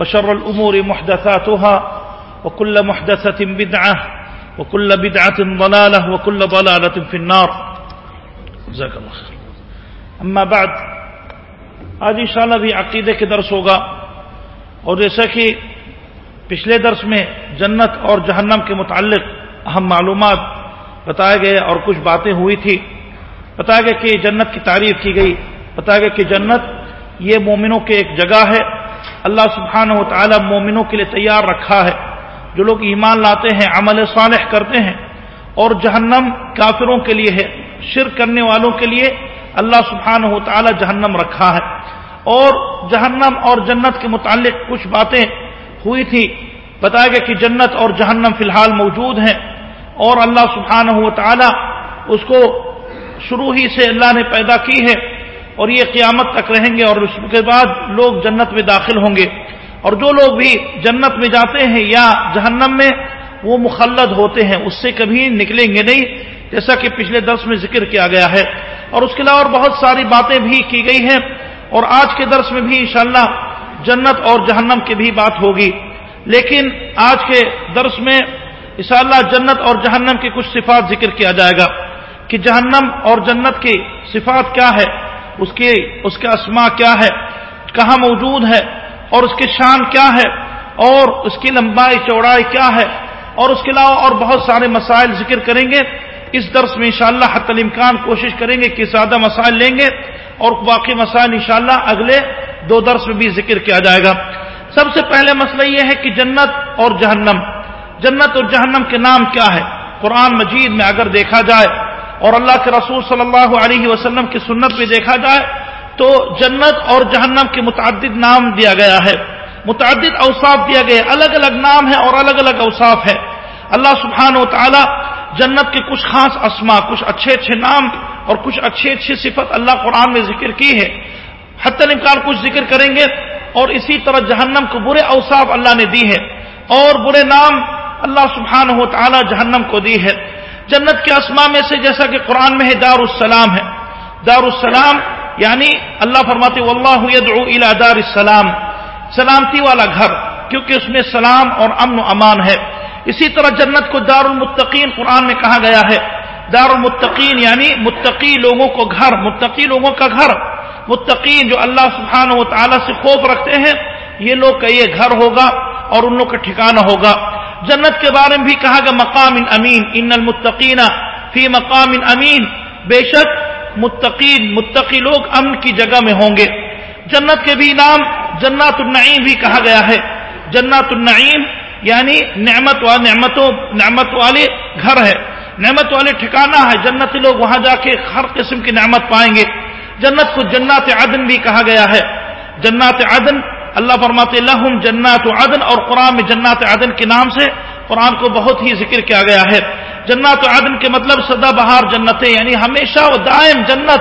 وشر الأمور محدثاتها وكل محدثة بدعة وكل بدعة ضلالة وكل ضلالة في النار. جزاك الله خير. أما بعد، آج انشاءاللہ بھی عقیدے کے درس ہوگا اور جیسا کہ پچھلے درس میں جنت اور جہنم کے متعلق اہم معلومات بتائے گئے اور کچھ باتیں ہوئی تھی۔ بتایا گیا کہ جنت کی تعریف کی گئی بتایا گیا کہ جنت یہ مومنوں کے ایک جگہ ہے۔ اللہ سبحانہ و تعالی مومنوں کے لیے تیار رکھا ہے۔ جو لوگ ایمان لاتے ہیں، عمل صالح کرتے ہیں اور جہنم کافروں کے لیے ہے، شرک کرنے والوں کے لیے اللہ سبحانہ و تعالی جہنم رکھا ہے۔ اور جہنم اور جنت کے متعلق کچھ باتیں ہوئی تھی بتایا گیا کہ جنت اور جہنم فی الحال موجود ہیں اور اللہ سبحانہ و تعالی اس کو شروع ہی سے اللہ نے پیدا کی ہے۔ اور یہ قیامت تک رہیں گے اور اس کے بعد لوگ جنت میں داخل ہوں گے اور جو لوگ بھی جنت میں جاتے ہیں یا جہنم میں وہ مخلد ہوتے ہیں، اس سے کبھی نکلیں گے نہیں، جیسا کہ پچھلے درس میں ذکر کیا گیا ہے۔ اور اس کے علاوہ بہت ساری باتیں بھی کی گئی ہیں اور آج کے درس میں بھی انشاءاللہ جنت اور جہنم کی بھی بات ہوگی۔ لیکن آج کے درس میں انشاءاللہ جنت اور جہنم کی کچھ صفات ذکر کیا جائے گا کہ جہنم اور جنت کی صفات کیا ہے۔ اس کے اس کا اسما کیا ہے، کہاں موجود ہے، اور اس کی شان کیا ہے، اور اس کی لمبائی چوڑائی کیا ہے، اور اس کے علاوہ اور بہت سارے مسائل ذکر کریں گے، اس درس میں انشاءاللہ شاء حت الامکان کوشش کریں گے کہ زیادہ مسائل لیں گے، اور باقی مسائل انشاءاللہ اگلے دو درس میں بھی ذکر کیا جائے گا۔ سب سے پہلے مسئلہ یہ ہے کہ جنت اور جہنم، جنت اور جہنم کے نام کیا ہے؟ قرآن مجید میں اگر دیکھا جائے اور اللہ کے رسول صلی اللہ علیہ وسلم کی سنت میں دیکھا جائے تو جنت اور جہنم کے متعدد نام دیا گیا ہے۔ متعدد اوصاف دیا گیا الگ الگ نام ہے اور الگ الگ اوصاف ہے اللہ سبحانہ و تعالی جنت کے کچھ خاص اسما کچھ اچھے اچھے نام اور کچھ اچھی اچھی صفت اللہ قرآن میں ذکر کی ہے حتی الامکان کچھ ذکر کریں گے اور اسی طرح جہنم کو برے اوصاف اللہ نے دی ہے اور برے نام اللہ سبحانہ و تعالی جہنم کو دی ہے۔ جنت کے اسما میں سے جیسا کہ قرآن میں ہے دار السلام ہے۔ دار السلام یعنی اللہ فرماتے، واللہ یدعو الى دار السلام سلامتی والا گھر، کیونکہ اس میں سلام اور امن و امان ہے۔ اسی طرح جنت کو دار المتقین قرآن میں کہا گیا ہے۔ دار المتقین یعنی متقی لوگوں کو گھر، متقی لوگوں کا گھر۔ متقین جو اللہ سبحانہ و تعالی سے خوف رکھتے ہیں، یہ لوگ کا یہ گھر ہوگا اور ان لوگ کا ٹھکانہ ہوگا۔ جنت کے بارے میں بھی کہا گیا، مقام امین، ان المتقین فی مقام امین۔ بے شک متقین، متقی لوگ امن کی جگہ میں ہوں گے۔ جنت کے بھی نام جنات النعیم بھی کہا گیا ہے۔ جنات النعیم یعنی نعمت و نعمتوں، نعمت والے گھر ہے۔ نعمت والے ٹھکانہ ہے۔ جنت لوگ وہاں جا کے ہر قسم کی نعمت پائیں گے۔ جنت کو جنات عدن بھی کہا گیا ہے۔ جنات عدن اللہ فرماتے لہم جنات عدن اور قرآن میں جنات عدن کے نام سے قرآن کو بہت ہی ذکر کیا گیا ہے۔ جنات عدن کے مطلب سدا بہار جنتیں یعنی ہمیشہ و دائم جنت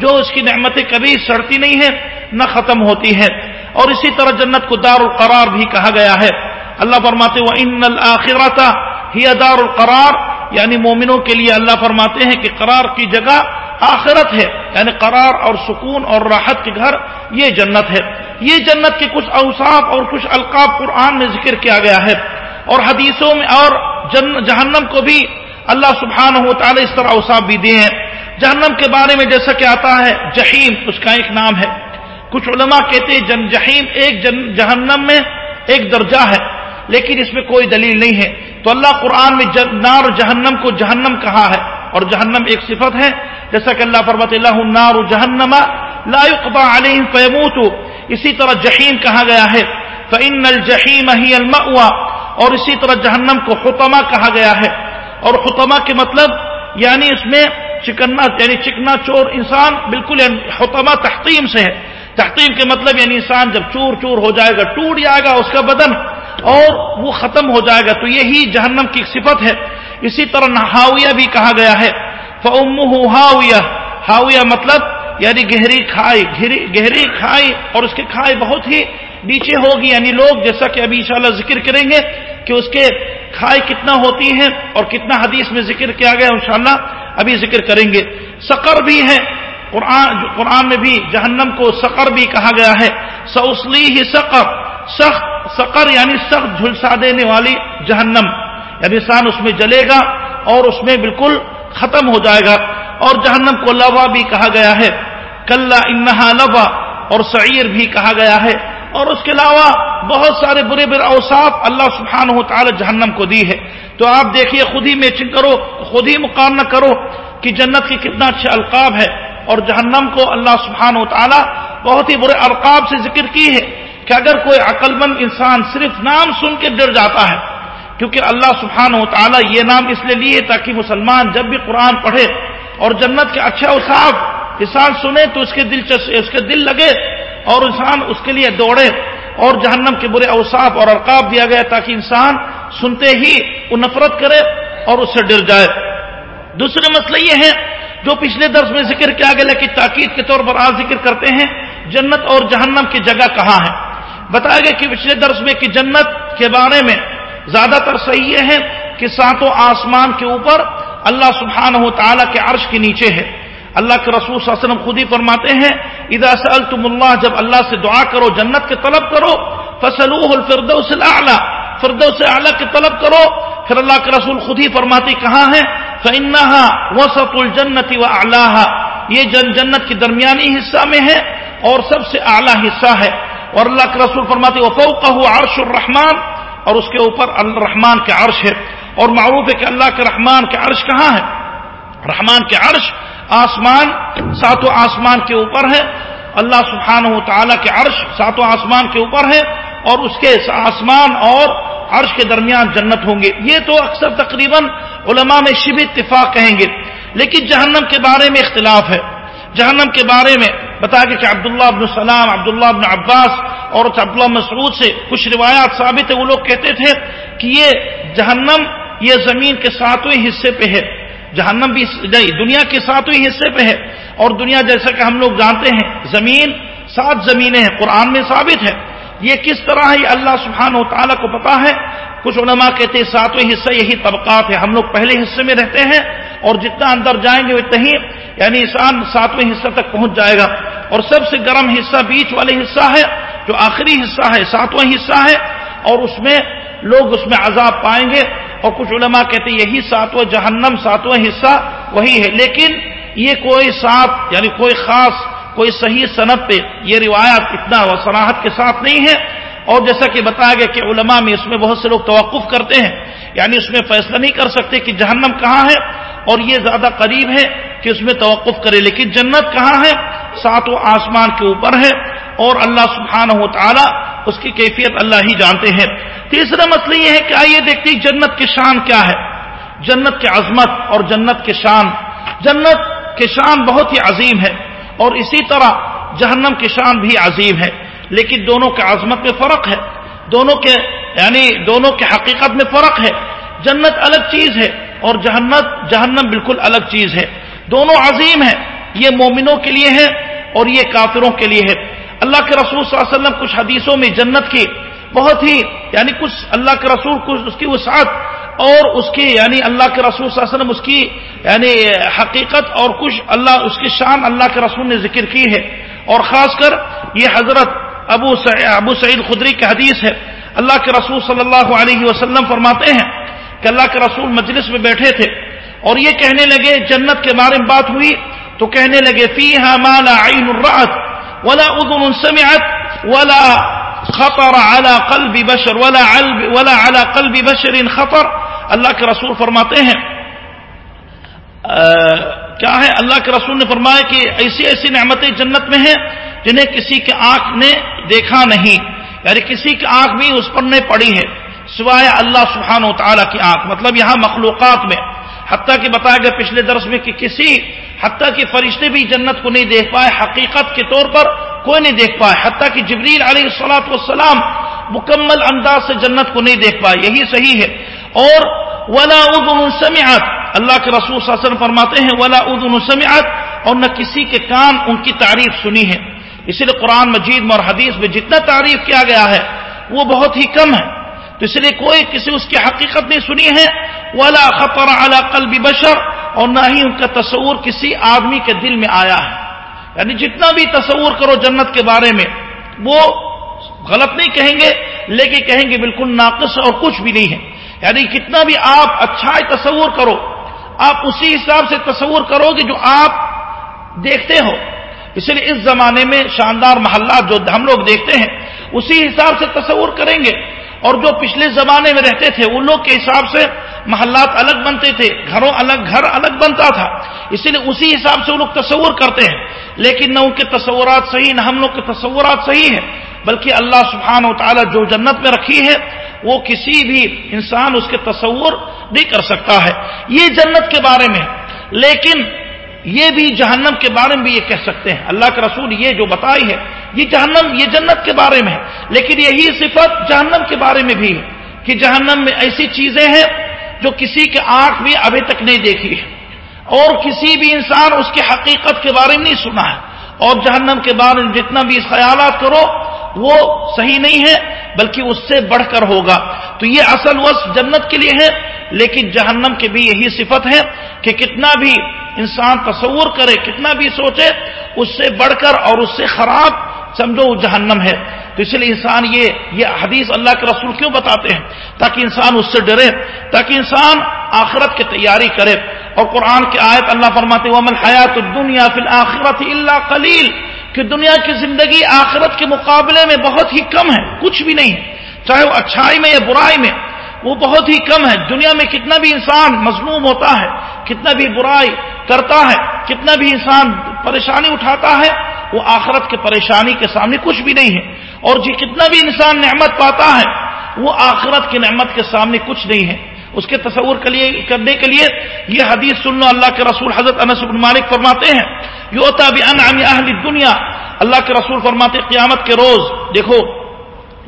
جو اس کی نعمتیں کبھی سڑتی نہیں ہے، نہ ختم ہوتی ہے۔ اور اسی طرح جنت کو دار القرار بھی کہا گیا ہے۔ اللہ فرماتے وہ ان الآخرتا ہی دار القرار یعنی مومنوں کے لیے اللہ فرماتے ہیں کہ قرار کی جگہ آخرت ہے یعنی قرار اور سکون اور راحت کے گھر، یہ جنت ہے۔ یہ جنت کے کچھ اوصاف اور کچھ القاب قرآن میں ذکر کیا گیا ہے۔ اور حدیثوں میں اور جن، جہنم کو بھی اللہ سبحانہ و تعالی اس طرح اوصاف بھی دیے ہیں۔ جہنم کے بارے میں جیسا کہ آتا ہے، جہیم، اس کا ایک نام ہے۔ کچھ علماء کہتے ہیں جن، جہیم ایک جن، جہنم میں ایک درجہ ہے، لیکن اس میں کوئی دلیل نہیں ہے۔ تو اللہ قرآن میں نار جہنم کو جہنم کہا ہے؟ اور جہنم ایک صفت ہے، جیسا کہ اللہ فرمت اللہ نار جہنم لا يقضى عليهم فيموتوا اسی طرح جہیم کہا گیا ہے، فإن الجحیم هي المأوى۔ اور اسی طرح جہنم کو حطمہ کہا گیا ہے۔ اور حطمہ کے مطلب یعنی اس میں چکنا یعنی چکنا چور انسان بالکل یعنی حطمہ تحقیم سے ہے۔ تحقیم کے مطلب یعنی انسان جب چور چور ہو جائے گا، ٹوٹ جائے گا اس کا بدن۔ اور وہ ختم ہو جائے گا تو یہی جہنم کی صفت ہے۔ اسی طرح ہاویہ بھی کہا گیا ہے۔ فم ہاویہ ہاویہ مطلب یعنی گہری کھائی گہری کھائی اور اس کے کھائی بہت ہی نیچے ہوگی۔ یعنی لوگ جیسا کہ ابھی انشاءاللہ ذکر کریں گے کہ اس کے کھائی کتنا ہوتی ہے اور کتنا حدیث میں ذکر کیا گیا انشاءاللہ ابھی ذکر کریں گے۔ سقر بھی ہے۔ قرآن قرآن میں بھی جہنم کو سقر بھی کہا گیا ہے۔ سوسلی ہی سقر۔ سخت سقر یعنی سخت جھلسا دینے والی جہنم۔ یعنی انسان اس میں جلے گا اور اس میں بالکل ختم ہو جائے گا۔ اور جہنم کو لوا بھی کہا گیا ہے۔ کل انہا لوا اور سعیر بھی کہا گیا ہے۔ اور اس کے علاوہ بہت سارے برے برے اوصاف اللہ سبحانہ و تعالی جہنم کو دی ہے۔ تو آپ دیکھیے خود ہی میچنگ کرو، خود ہی مقابلہ کرو کہ جنت کی کتنا اچھا القاب ہے۔ اور جہنم کو اللہ سبحانہ و تعالی بہت ہی برے القاب سے ذکر کی ہے۔ کہ اگر کوئی عقل مند انسان صرف نام سن کے ڈر جاتا ہے، کیونکہ اللہ سبحانہ و تعالیٰ یہ نام اس لیے لیے تاکہ مسلمان جب بھی قرآن پڑھے اور جنت کے اچھا اوصاف انسان سنے تو اس کے دل اس کے دل لگے اور انسان اس کے لیے دوڑے اور جہنم کے برے اوصاف اور القاب دیا گیا تاکہ انسان سنتے ہی وہ نفرت کرے اور اس سے ڈر جائے۔ دوسرے مسئلہ یہ ہے جو پچھلے درس میں ذکر کیا گیا کہ تاکید کے طور پر آج ذکر کرتے ہیں، جنت اور جہنم کی جگہ کہاں ہے؟ بتایا گیا کہ پچھلے درس میں کہ جنت کے بارے میں زیادہ تر صحیح یہ ہے کہ ساتوں آسمان کے اوپر اللہ سبحانہ و تعالیٰ کے عرش کے نیچے ہے۔ اللہ کے رسول صلی اللہ علیہ وسلم خود ہی فرماتے ہیں، اذا سألتم اللہ، جب اللہ سے دعا کرو، جنت کے طلب کرو فصلوه الفردوس الاعلى فردوس اعلی کے طلب کرو۔ پھر اللہ کے رسول خود ہی فرماتے کہاں ہے فانها وسط الجنت واعلاها یہ جن جنت کے درمیانی حصہ میں ہے اور سب سے اعلی حصہ ہے۔ اور اللہ کے رسول فرماتے وفوقه عرش الرحمن اور اس کے اوپر الرحمن کے عرش ہے اور معروف ہے کہ اللہ کے رحمان کے عرش کہاں ہے؟ رحمان کے عرش آسمان، ساتوں آسمان کے اوپر ہے۔ اللہ سبحانہ و تعالیٰ کے عرش ساتوں آسمان کے اوپر ہے اور اس کے آسمان اور عرش کے درمیان جنت ہوں گے۔ یہ تو اکثر تقریباً علماء میں شب اتفاق کہیں گے۔ لیکن جہنم کے بارے میں اختلاف ہے۔ جہنم کے بارے میں بتا کہ عبداللہ ابن السلام عبداللہ ابن عباس اور عبداللہ مسعود سے کچھ روایات ثابت ہے وہ لوگ کہتے تھے کہ یہ جہنم یہ زمین کے ساتویں حصے پہ ہے۔ جہنم بھی نہیں، دنیا کے ساتویں حصے پہ ہے۔ اور دنیا جیسا کہ ہم لوگ جانتے ہیں، زمین سات زمینیں ہیں، قرآن میں ثابت ہے۔ یہ کس طرح ہے اللہ سبحانہ و تعالیٰ کو پتا ہے۔ کچھ علماء کہتے ہیں ساتویں حصہ یہی طبقات ہے ہم لوگ پہلے حصے میں رہتے ہیں اور جتنا اندر جائیں گے اتنا ہی یعنی انسان ساتویں حصہ تک پہنچ جائے گا۔ اور سب سے گرم حصہ بیچ والے حصہ ہے، جو آخری حصہ ہے، ساتواں حصہ ہے۔ اور اس میں لوگ اس میں عذاب پائیں گے۔ اور کچھ علماء کہتے ہیں یہی ساتواں جہنم، ساتواں حصہ وہی ہے۔ لیکن یہ کوئی ساتھ یعنی کوئی خاص، کوئی صحیح صنعت پہ یہ روایات اتنا صناحت کے ساتھ نہیں ہے۔ اور جیسا کہ بتایا گیا کہ علماء میں اس میں بہت سے لوگ توقف کرتے ہیں یعنی اس میں فیصلہ نہیں کر سکتے کہ جہنم کہاں ہے اور یہ زیادہ قریب ہے کہ اس میں توقف کرے، لیکن جنت کہاں ہے؟ ساتوں آسمان کے اوپر ہے اور اللہ سبحانہ و تعالی اس کی کیفیت اللہ ہی جانتے ہیں۔ تیسرا مسئلہ یہ ہے کہ آئیے دیکھتے جنت کی شان کیا ہے۔ جنت کی عظمت اور جنت کی شان۔ جنت کی شان بہت ہی عظیم ہے اور اسی طرح جہنم کی شان بھی عظیم ہے۔ لیکن دونوں کے عظمت میں فرق ہے، دونوں کے یعنی دونوں کے حقیقت میں فرق ہے۔ جنت الگ چیز ہے اور جہنت جہنم بالکل الگ چیز ہے۔ دونوں عظیم ہیں، یہ مومنوں کے لیے ہے اور یہ کافروں کے لیے ہے اللہ کے رسول صلی اللہ علیہ وسلم کچھ حدیثوں میں جنت کی بہت ہی یعنی کچھ اللہ کے رسول، کچھ اس کی وسعت اور اس کی یعنی اللہ کے رسول صلی اللہ علیہ وسلم اس کی یعنی حقیقت اور کچھ اللہ، اس کی شان اللہ کے رسول نے ذکر کی ہے۔ اور خاص کر یہ حضرت ابو ابو سعید خدری کی حدیث ہے۔ اللہ کے رسول صلی اللہ علیہ وسلم فرماتے ہیں کہ اللہ کے رسول مجلس میں بیٹھے تھے اور یہ کہنے لگے، جنت کے بارے میں بات ہوئی تو کہنے لگے فی مالا عین الرعت ولا اذن سمعت ولا خطر على قلب بشر ولا ولا على قلب بشر خطر۔ اللہ کے رسول فرماتے ہیں کیا ہے؟ اللہ کے رسول نے فرمایا کہ ایسی ایسی نعمتیں جنت میں ہیں جنہیں کسی کے آنکھ نے دیکھا نہیں یعنی کسی کی آنکھ بھی اس پر نہیں پڑی ہے، سوائے اللہ سبحانہ و تعالیٰ کی آنکھ۔ مطلب یہاں مخلوقات میں، حتیٰ کہ بتایا گیا پچھلے درس میں کہ کسی، حتیٰ کہ فرشتے بھی جنت کو نہیں دیکھ پائے، حقیقت کے طور پر کوئی نہیں دیکھ پائے، حتیٰ کہ جبریل علیہ السلاط والسلام مکمل انداز سے جنت کو نہیں دیکھ پائے، یہی صحیح ہے۔ اور ولا ادن سمعت۔ اللہ کے رسول صلی اللہ علیہ وسلم فرماتے ہیں، ولا ادن سمعت۔ اور نہ کسی کے کان ان کی تعریف سنی ہے۔ اسی لیے قرآن مجید میں اور حدیث میں جتنا تعریف کیا گیا ہے، وہ بہت ہی کم ہے۔ تو اس لیے کوئی کسی اس کی حقیقت نہیں سنی ہے۔ ولا خطر على قلب بشر۔ اور نہ ہی ان کا تصور کسی آدمی کے دل میں آیا ہے۔ یعنی جتنا بھی تصور کرو جنت کے بارے میں، وہ غلط نہیں کہیں گے، لیکن کہیں گے بالکل ناقص اور کچھ بھی نہیں ہے۔ یعنی کتنا بھی آپ اچھا تصور کرو، آپ اسی حساب سے تصور کرو گے جو آپ دیکھتے ہو۔ اس لیے اس زمانے میں شاندار محلات جو ہم لوگ دیکھتے ہیں، اسی حساب سے تصور کریں گے۔ اور جو پچھلے زمانے میں رہتے تھے، ان لوگ کے حساب سے محلات الگ بنتے تھے، گھروں الگ، گھر الگ بنتا تھا۔ اسی لیے اسی حساب سے وہ لوگ تصور کرتے ہیں۔ لیکن نہ ان کے تصورات صحیح، نہ ہم لوگ کے تصورات صحیح ہیں، بلکہ اللہ سبحانہ و تعالیٰ جو جنت میں رکھی ہے وہ کسی بھی انسان اس کے تصور نہیں کر سکتا ہے۔ یہ جنت کے بارے میں۔ لیکن یہ بھی جہنم کے بارے میں بھی یہ کہہ سکتے ہیں۔ اللہ کے رسول یہ جو بتائی ہے، یہ جہنم، یہ جنت کے بارے میں ہے۔ لیکن یہی صفت جہنم کے بارے میں بھی ہے کہ جہنم میں ایسی چیزیں ہیں جو کسی کے آنکھ بھی ابھی تک نہیں دیکھی ہے۔ اور کسی بھی انسان اس کی حقیقت کے بارے میں نہیں سنا ہے۔ اور جہنم کے بارے میں جتنا بھی خیالات کرو وہ صحیح نہیں ہے، بلکہ اس سے بڑھ کر ہوگا۔ تو یہ اصل وصف جنت کے لیے ہے، لیکن جہنم کی بھی یہی صفت ہے کہ کتنا بھی انسان تصور کرے، کتنا بھی سوچے، اس سے بڑھ کر اور اس سے خراب سمجھو وہ جہنم ہے۔ تو اس لیے انسان یہ یہ حدیث اللہ کے رسول کیوں بتاتے ہیں؟ تاکہ انسان اس سے ڈرے، تاکہ انسان آخرت کی تیاری کرے۔ اور قرآن کی آیت اللہ فرماتے ومن حیات دنیا فی الآخرت اللہ قلیل کہ دنیا کی زندگی آخرت کے مقابلے میں بہت ہی کم ہے، کچھ بھی نہیں ہے۔ چاہے وہ اچھائی میں یا برائی میں، وہ بہت ہی کم ہے۔ دنیا میں کتنا بھی انسان مظلوم ہوتا ہے، کتنا بھی برائی کرتا ہے، کتنا بھی انسان پریشانی اٹھاتا ہے، وہ آخرت کے پریشانی کے سامنے کچھ بھی نہیں ہے۔ اور جی کتنا بھی انسان نعمت پاتا ہے، وہ آخرت کی نعمت کے سامنے کچھ نہیں ہے۔ اس کے تصور کے لیے کرنے کے لیے یہ حدیث سن لو اللہ کے رسول حضرت انس بن مالک فرماتے ہیں۔ یوتا بھی اہل دنیا اللہ کے رسول فرماتے قیامت کے روز دیکھو،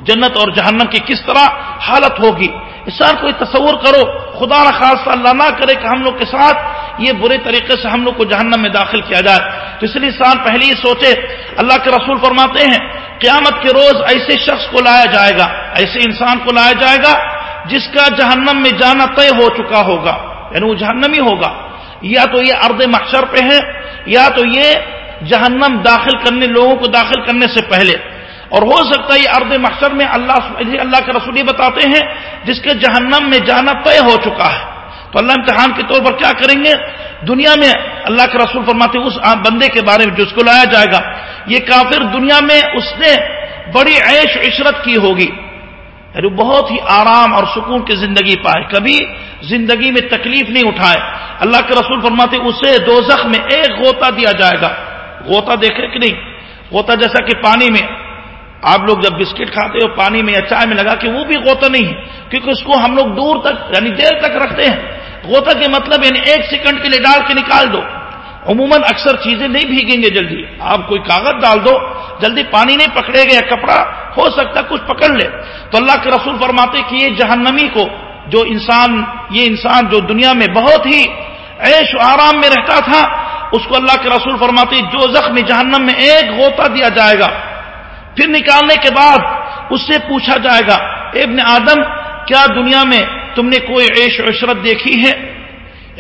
جنت اور جہنم کی کس طرح حالت ہوگی۔ انسان کوئی تصور کرو، خدا خاص اللہ نہ کرے کہ ہم لوگ کے ساتھ یہ برے طریقے سے ہم لوگ کو جہنم میں داخل کیا جائے۔ تو اس لیے انسان پہلے ہی سوچے، اللہ کے رسول فرماتے ہیں، قیامت کے روز ایسے شخص کو لایا جائے گا، ایسے انسان کو لایا جائے گا جس کا جہنم میں جانا طے ہو چکا ہوگا یعنی وہ جہنم ہی ہوگا۔ یا تو یہ ارد محشر پہ ہے، یا تو یہ جہنم داخل کرنے، لوگوں کو داخل کرنے سے پہلے۔ اور ہو سکتا ہے یہ ارد محشر میں اللہ اللہ کے رسول یہ بتاتے ہیں، جس کے جہنم میں جانا طے ہو چکا ہے۔ تو اللہ امتحان کے طور پر کیا کریں گے؟ دنیا میں اللہ کے رسول فرماتے اس بندے کے بارے میں جس کو لایا جائے گا۔ یہ کافر دنیا میں اس نے بڑی عیش عشرت کی ہوگی۔ یعنی بہت ہی آرام اور سکون کی زندگی پائے، کبھی زندگی میں تکلیف نہیں اٹھائے۔ اللہ کے رسول فرماتے اسے دو میں ایک غوطہ دیا جائے گا۔ غوطہ دیکھے کہ نہیں؟ غوطہ جیسا کہ پانی میں۔ آپ لوگ جب بسکٹ کھاتے ہو، پانی میں یا چائے میں لگا کہ وہ بھی غوطہ نہیں ہے۔ کیونکہ اس کو ہم لوگ دور تک یعنی دیر تک رکھتے ہیں۔ غوطہ کے مطلب یعنی ایک سیکنڈ کے لیے ڈال کے نکال دو۔ عموماً اکثر چیزیں نہیں بھیگیں گے جلدی۔ آپ کوئی کاغذ ڈال دو، جلدی پانی نہیں پکڑے گا یا کپڑا، ہو سکتا کچھ پکڑ لے۔ تو اللہ کے رسول فرماتے کہ یہ جہنمی کو، جو انسان، یہ انسان جو دنیا میں بہت ہی عیش و آرام میں رہتا تھا، اس کو اللہ کے رسول فرماتے جو زخم جہنم میں ایک غوطہ دیا جائے گا، پھر نکالنے کے بعد اس سے پوچھا جائے گا ابن آدم، کیا دنیا میں تم نے کوئی عیش و عشرت دیکھی ہے؟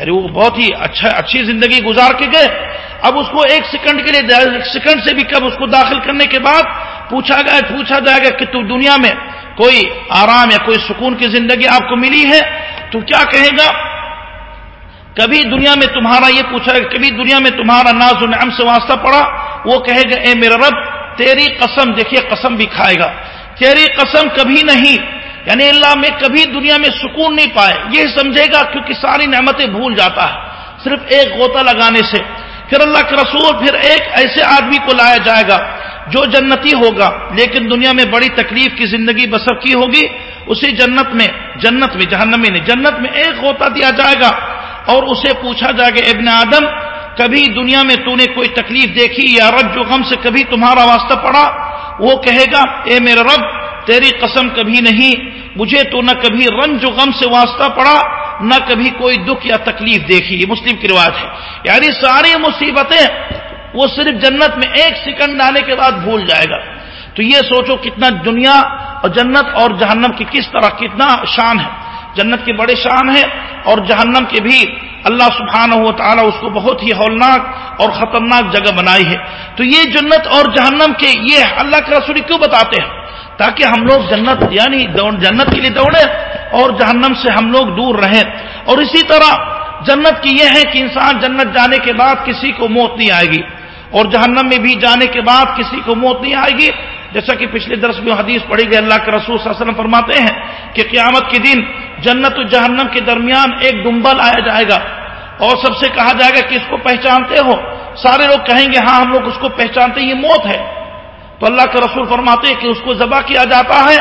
یعنی وہ بہت ہی اچھا اچھی زندگی گزار کے گئے۔ اب اس کو ایک سیکنڈ کے لیے ایک سیکنڈ سے بھی کب اس کو داخل کرنے کے بعد پوچھا گیا پوچھا جائے گا کہ تو دنیا میں کوئی آرام یا کوئی سکون کی زندگی آپ کو ملی ہے؟ تو کیا کہے گا؟ کبھی دنیا میں تمہارا یہ پوچھا گا کبھی دنیا میں تمہارا ناز و نعم سے واسطہ پڑا؟ وہ کہے گا، اے میرا رب، تیری قسم دیکھیے، قسم بھی کھائے گا۔ تیری قسم کبھی نہیں یعنی اللہ میں کبھی دنیا میں سکون نہیں پائے یہ سمجھے گا کیونکہ ساری نعمتیں بھول جاتا ہے۔ صرف ایک غوطہ لگانے سے۔ پھر اللہ کے رسول پھر ایک ایسے آدمی کو لایا جائے گا جو جنتی ہوگا، لیکن دنیا میں بڑی تکلیف کی زندگی بسر کی ہوگی۔ اسی جنت میں جنت میں، جہنمی نے جنت میں ایک غوطہ دیا جائے گا۔ اور اسے پوچھا جائے گا ابن آدم، کبھی دنیا میں تو نے کوئی تکلیف دیکھی؟ یا رب، جو غم سے کبھی تمہارا واسطہ پڑا؟ وہ کہے گا، اے میرے رب تیری قسم کبھی نہیں، مجھے تو نہ کبھی رنج و غم سے واسطہ پڑا، نہ کبھی کوئی دکھ یا تکلیف دیکھی۔ یہ مسلم کی رواج ہے۔ یعنی ساری مصیبتیں وہ صرف جنت میں ایک سیکنڈ آنے کے بعد بھول جائے گا۔ تو یہ سوچو کتنا دنیا اور جنت اور جہنم کی کس طرح کتنا شان ہے۔ جنت کی بڑے شان ہے اور جہنم کے بھی اللہ سبحانہ و تعالیٰ اس کو بہت ہی ہولناک اور خطرناک جگہ بنائی ہے۔ تو یہ جنت اور جہنم کے یہ اللہ کے رسول کیوں بتاتے ہیں؟ تاکہ ہم لوگ جنت یعنی جنت کے لیے دوڑے اور جہنم سے ہم لوگ دور رہیں۔ اور اسی طرح جنت کی یہ ہے کہ انسان جنت جانے کے بعد کسی کو موت نہیں آئے گی۔ اور جہنم میں بھی جانے کے بعد کسی کو موت نہیں آئے گی۔ جیسا کہ پچھلے درس میں حدیث پڑھی گئی، اللہ کے رسول صلی اللہ علیہ وسلم فرماتے ہیں کہ قیامت کے دن جنت و جہنم کے درمیان ایک ڈمبل آیا جائے گا۔ اور سب سے کہا جائے گا کہ اس کو پہچانتے ہو۔ سارے لوگ کہیں گے ہاں ہم لوگ اس کو پہچانتے یہ موت ہے۔ تو اللہ کے رسول فرماتے ہیں کہ اس کو ذبح کیا جاتا ہے،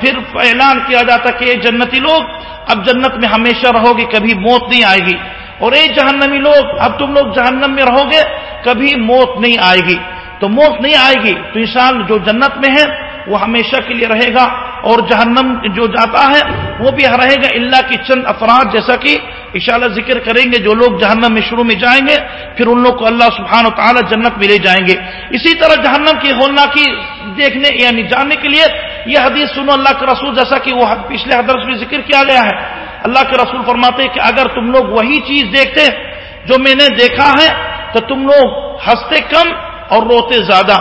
پھر اعلان کیا جاتا کہ جنتی لوگ، اب جنت میں ہمیشہ رہو گے، کبھی موت نہیں آئے گی۔ اور اے جہنمی لوگ، اب تم لوگ جہنم میں رہو گے، کبھی موت نہیں آئے گی۔ تو موت نہیں آئے گی، تو انسان جو جنت میں ہے، وہ ہمیشہ کے لیے رہے گا۔ اور جہنم جو جاتا ہے وہ بھی رہے گا اللہ کی چند افراد، جیسا کہ انشاءاللہ ذکر کریں گے جو لوگ جہنم میں شروع میں جائیں گے، پھر ان لوگ کو اللہ سبحانہ و تعالی جنت میں لے جائیں گے۔ اسی طرح جہنم کی ہولنا کی دیکھنے یعنی جاننے کے لیے یہ حدیث سنو اللہ کے رسول، جیسا کہ وہ پچھلے حدرس میں ذکر کیا گیا ہے۔ اللہ کے رسول فرماتے کہ اگر تم لوگ وہی چیز دیکھتے جو میں نے دیکھا ہے، تو تم لوگ ہنستے کم اور روتے زیادہ۔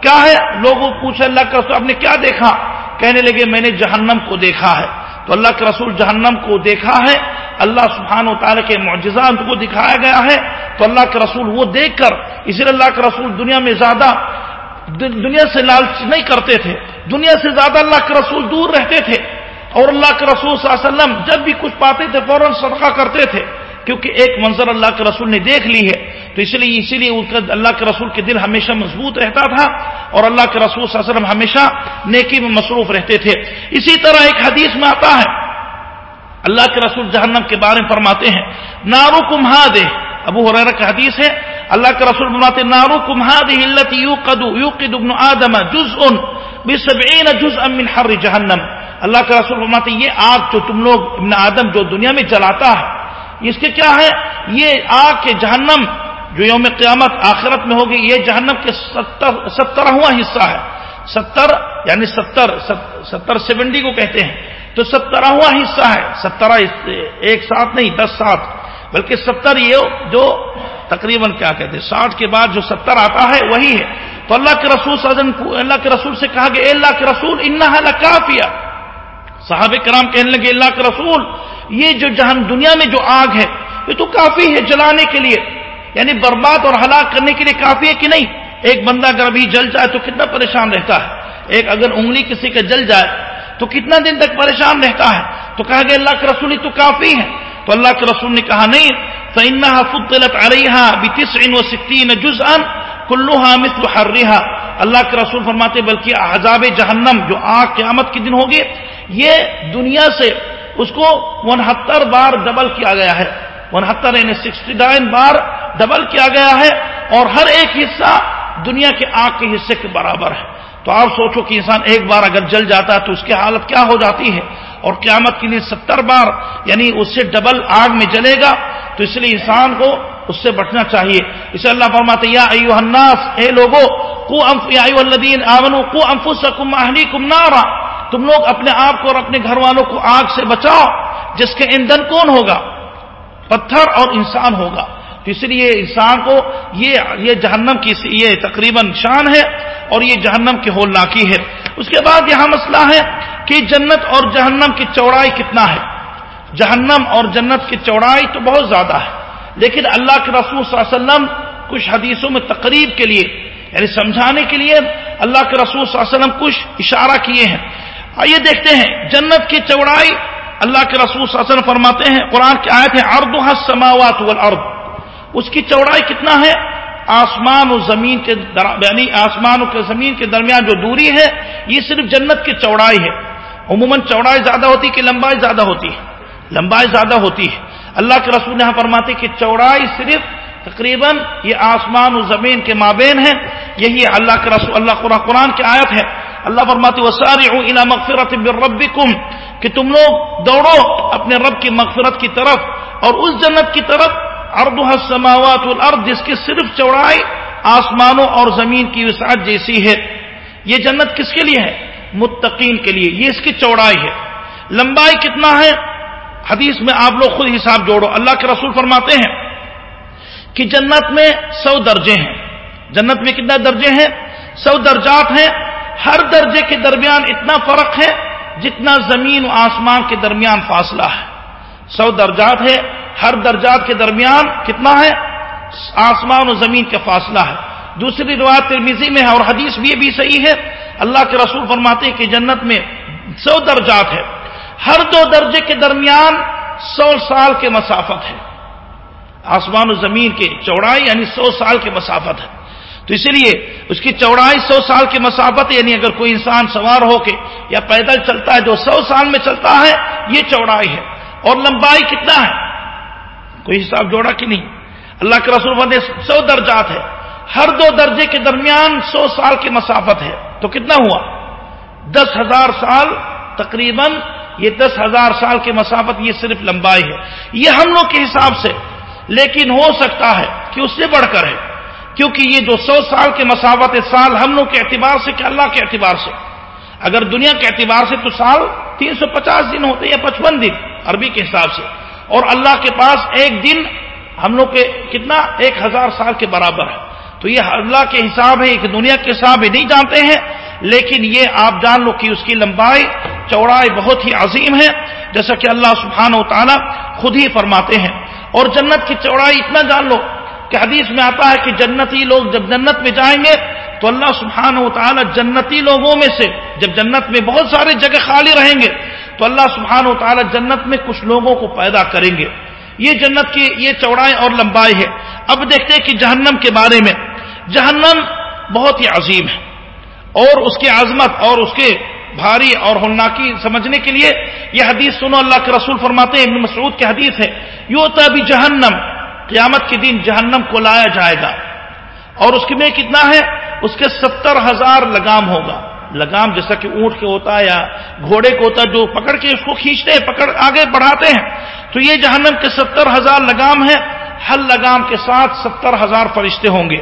کیا ہے؟ لوگوں پوچھے اللہ کے رسول، آپ نے کیا دیکھا؟ کہنے لگے، میں نے جہنم کو دیکھا ہے۔ تو اللہ کے رسول جہنم کو دیکھا ہے، اللہ سبحان و تعالیٰ کے معجزات کو دکھایا گیا ہے۔ تو اللہ کے رسول وہ دیکھ کر، اسی لیے اللہ کے رسول دنیا میں زیادہ دنیا سے لالچ نہیں کرتے تھے۔ دنیا سے زیادہ اللہ کے رسول دور رہتے تھے۔ اور اللہ کے رسول صلی اللہ علیہ وسلم جب بھی کچھ پاتے تھے، فوراً صدقہ کرتے تھے۔ کیونکہ ایک منظر اللہ کے رسول نے دیکھ لی ہے۔ تو اسی لیے اسی لیے اللہ کے رسول کے دل ہمیشہ مضبوط رہتا تھا اور اللہ کے رسول صلی اللہ علیہ وسلم ہمیشہ نیکی میں مصروف رہتے تھے۔ اسی طرح ایک حدیث میں آتا ہے۔ اللہ کے رسول جہنم کے بارے میں فرماتے ہیں نارو کمہا دے ابو حرار کا حدیث ہے۔ اللہ کے رسول فرماتے نارو کمہا دے ہلت یو قدو یو قدم آدم جز ان بسبعین جز امن حر جہنم۔ اللہ کے رسول فرماتے یہ آگ جو تم لوگ، ابن آدم جو دنیا میں جلاتا ہے اس کے کیا ہے؟ یہ آگ کے جہنم جو یوم قیامت آخرت میں ہوگی، یہ جہنم کے ستر، سترہواں حصہ ہے۔ ستر یعنی ستر ستر سیونٹی کو کہتے ہیں۔ تو سترہواں حصہ ہے۔ سترہ ایک ساتھ نہیں، دس ساتھ۔ بلکہ ستر یہ جو تقریباً کیا کہتے ہیں، ساٹھ کے بعد جو ستر آتا ہے، وہی ہے۔ تو اللہ کے رسول سجن اللہ کے رسول سے کہا کہ اللہ کے رسول، انہا کافیا صحابہ کرام کہنے لگے اللہ کے رسول، یہ جو جہن دنیا میں جو آگ ہے، یہ تو کافی ہے جلانے کے لیے۔ یعنی برباد اور ہلاک کرنے کے لیے کافی ہے کہ نہیں؟ ایک بندہ اگر ابھی جل جائے تو کتنا پریشان رہتا ہے۔ ایک اگر انگلی کسی کا جل جائے تو کتنا دن تک پریشان رہتا ہے؟ تو کہا گیا اللہ کے رسول تو کافی ہے تو اللہ کے رسول نے کہا نہیں اللہ کے رسول فرماتے بلکہ عذاب جہنم جو آگ قیامت کے دن ہوگی، یہ دنیا سے اس کو انہتر بار ڈبل کیا گیا ہے۔ انہتر یعنی سکسٹی نائن بار ڈبل کیا گیا ہے اور ہر ایک حصہ دنیا کے آگ کے حصے کے برابر ہے۔ تو آپ سوچو کہ انسان ایک بار اگر جل جاتا ہے تو اس کی حالت کیا ہو جاتی ہے؟ اور قیامت کے لیے ستر بار یعنی اس سے ڈبل آگ میں جلے گا، تو اس لیے انسان کو اس سے بچنا چاہیے۔ اسے اللہ فرماتے یا ایو الناس، اے لوگو کو الدین آمنو کو انفسکم اہلیکم نارا۔ تم لوگ اپنے آپ کو اور اپنے گھر والوں کو آگ سے بچاؤ، جس کے ایندھن کون ہوگا؟ پتھر اور انسان ہوگا۔ تو اس لیے انسان کو یہ یہ جہنم کی یہ تقریباً شان ہے اور یہ جہنم کی ہولناکی ہے۔ اس کے بعد یہاں مسئلہ ہے کہ جنت اور جہنم کی چوڑائی کتنا ہے۔ جہنم اور جنت کی چوڑائی تو بہت زیادہ ہے۔ لیکن اللہ کے رسول صلی اللہ علیہ وسلم کچھ حدیثوں میں تقریب کے لیے یعنی سمجھانے کے لیے اللہ کے رسول صلی اللہ علیہ وسلم کچھ اشارہ کیے ہیں۔ آئیے دیکھتے ہیں۔ جنت کی چوڑائی اللہ کے رسول صلی اللہ علیہ وسلم فرماتے ہیں، قرآن کی آیت ہے ارد السماوات والارض۔ اس کی چوڑائی کتنا ہے؟ آسمان و زمین کے یعنی آسمان و زمین کے درمیان جو دوری ہے، یہ صرف جنت کی چوڑائی ہے۔ عموماً چوڑائی زیادہ ہوتی کہ لمبائی زیادہ ہوتی ہے؟ لمبائی زیادہ ہوتی ہے۔ اللہ کے رسول یہاں فرماتے کہ چوڑائی صرف تقریباً یہ آسمان و زمین کے مابین ہے، یہی اللہ کے رسول اللہ قرآن قرآن کی آیت ہے۔ اللہ فرماتی وساری الا مغفرت ربی کہ تم لوگ دوڑو اپنے رب کی مغفرت کی طرف اور اس جنت کی طرف ارد السماوات الارض جس کی صرف چوڑائی آسمانوں اور زمین کی وسعت جیسی ہے۔ یہ جنت کس کے لیے ہے؟ متقین کے لیے۔ یہ اس کی چوڑائی ہے۔ لمبائی کتنا ہے؟ حدیث میں آپ لوگ خود حساب جوڑو۔ اللہ کے رسول فرماتے ہیں کہ جنت میں سو درجے ہیں۔ جنت میں کتنا درجے ہیں؟ سو درجات ہیں۔ ہر درجے کے درمیان اتنا فرق ہے جتنا زمین و آسمان کے درمیان فاصلہ ہے۔ سو درجات ہے، ہر درجات کے درمیان کتنا ہے؟ آسمان و زمین کا فاصلہ ہے۔ دوسری روایت ترمیزی میں ہے اور حدیث بھی بھی صحیح ہے۔ اللہ کے رسول فرماتے ہیں کہ جنت میں سو درجات ہے۔ ہر دو درجے کے درمیان سو سال کے مسافت ہے۔ آسمان و زمین کے چوڑائی یعنی سو سال کے مسافت ہے۔ تو اسی لیے اس کی چوڑائی سو سال کی مسافت یعنی اگر کوئی انسان سوار ہو کے یا پیدل چلتا ہے، جو سو سال میں چلتا ہے، یہ چوڑائی ہے۔ اور لمبائی کتنا ہے؟ کوئی حساب جوڑا کہ نہیں۔ اللہ کے رسول فد سو درجات ہے۔ ہر دو درجے کے درمیان سو سال کی مسافت ہے۔ تو کتنا ہوا؟ دس ہزار سال تقریباً یہ دس ہزار سال کی مسافت، یہ صرف لمبائی ہے۔ یہ ہم لوگ کے حساب سے، لیکن ہو سکتا ہے کہ اس سے بڑھ کر ہے۔ کیونکہ یہ جو سو سال کے مساوت سال ہم لوگ کے اعتبار سے کہ اللہ کے اعتبار سے۔ اگر دنیا کے اعتبار سے تو سال تین سو پچاس دن ہوتے یا پچپن دن عربی کے حساب سے۔ اور اللہ کے پاس ایک دن ہم لوگ کے کتنا ایک ہزار سال کے برابر ہے۔ تو یہ اللہ کے حساب ہے، ایک دنیا کے حساب نہیں جانتے ہیں۔ لیکن یہ آپ جان لو کہ اس کی لمبائی، چوڑائی بہت ہی عظیم ہے۔ جیسا کہ اللہ سبحانہ و تعالیٰ خود ہی فرماتے ہیں۔ اور جنت کی چوڑائی اتنا جان لو کہ حدیث میں آتا ہے کہ جنتی لوگ جب جنت میں جائیں گے تو اللہ سبحانہ و تعالیٰ جنتی لوگوں میں سے جب جنت میں بہت سارے جگہ خالی رہیں گے تو اللہ سبحانہ و تعالیٰ جنت میں کچھ لوگوں کو پیدا کریں گے۔ یہ جنت کی یہ چوڑائی اور لمبائی ہے۔ اب دیکھتے کہ جہنم کے بارے میں۔ جہنم بہت ہی عظیم ہے۔ اور اس کی عظمت اور اس کے بھاری اور ہلناکی سمجھنے کے لیے یہ حدیث سنو اللہ کے رسول فرماتے ہیں۔ ابن مسعود کی حدیث ہے۔ یو تبھی جہنم۔ قیامت کے دن جہنم کو لایا جائے گا اور اس کے میں کتنا ہے؟ اس کے ستر ہزار لگام ہوگا۔ لگام جیسا کہ اونٹ کے ہوتا ہے یا گھوڑے کو ہوتا ہے جو پکڑ کے اس کو کھینچتے ہیں، پکڑ آگے بڑھاتے ہیں۔ تو یہ جہنم کے ستر ہزار لگام ہے ہر لگام کے ساتھ ستر ہزار فرشتے ہوں گے۔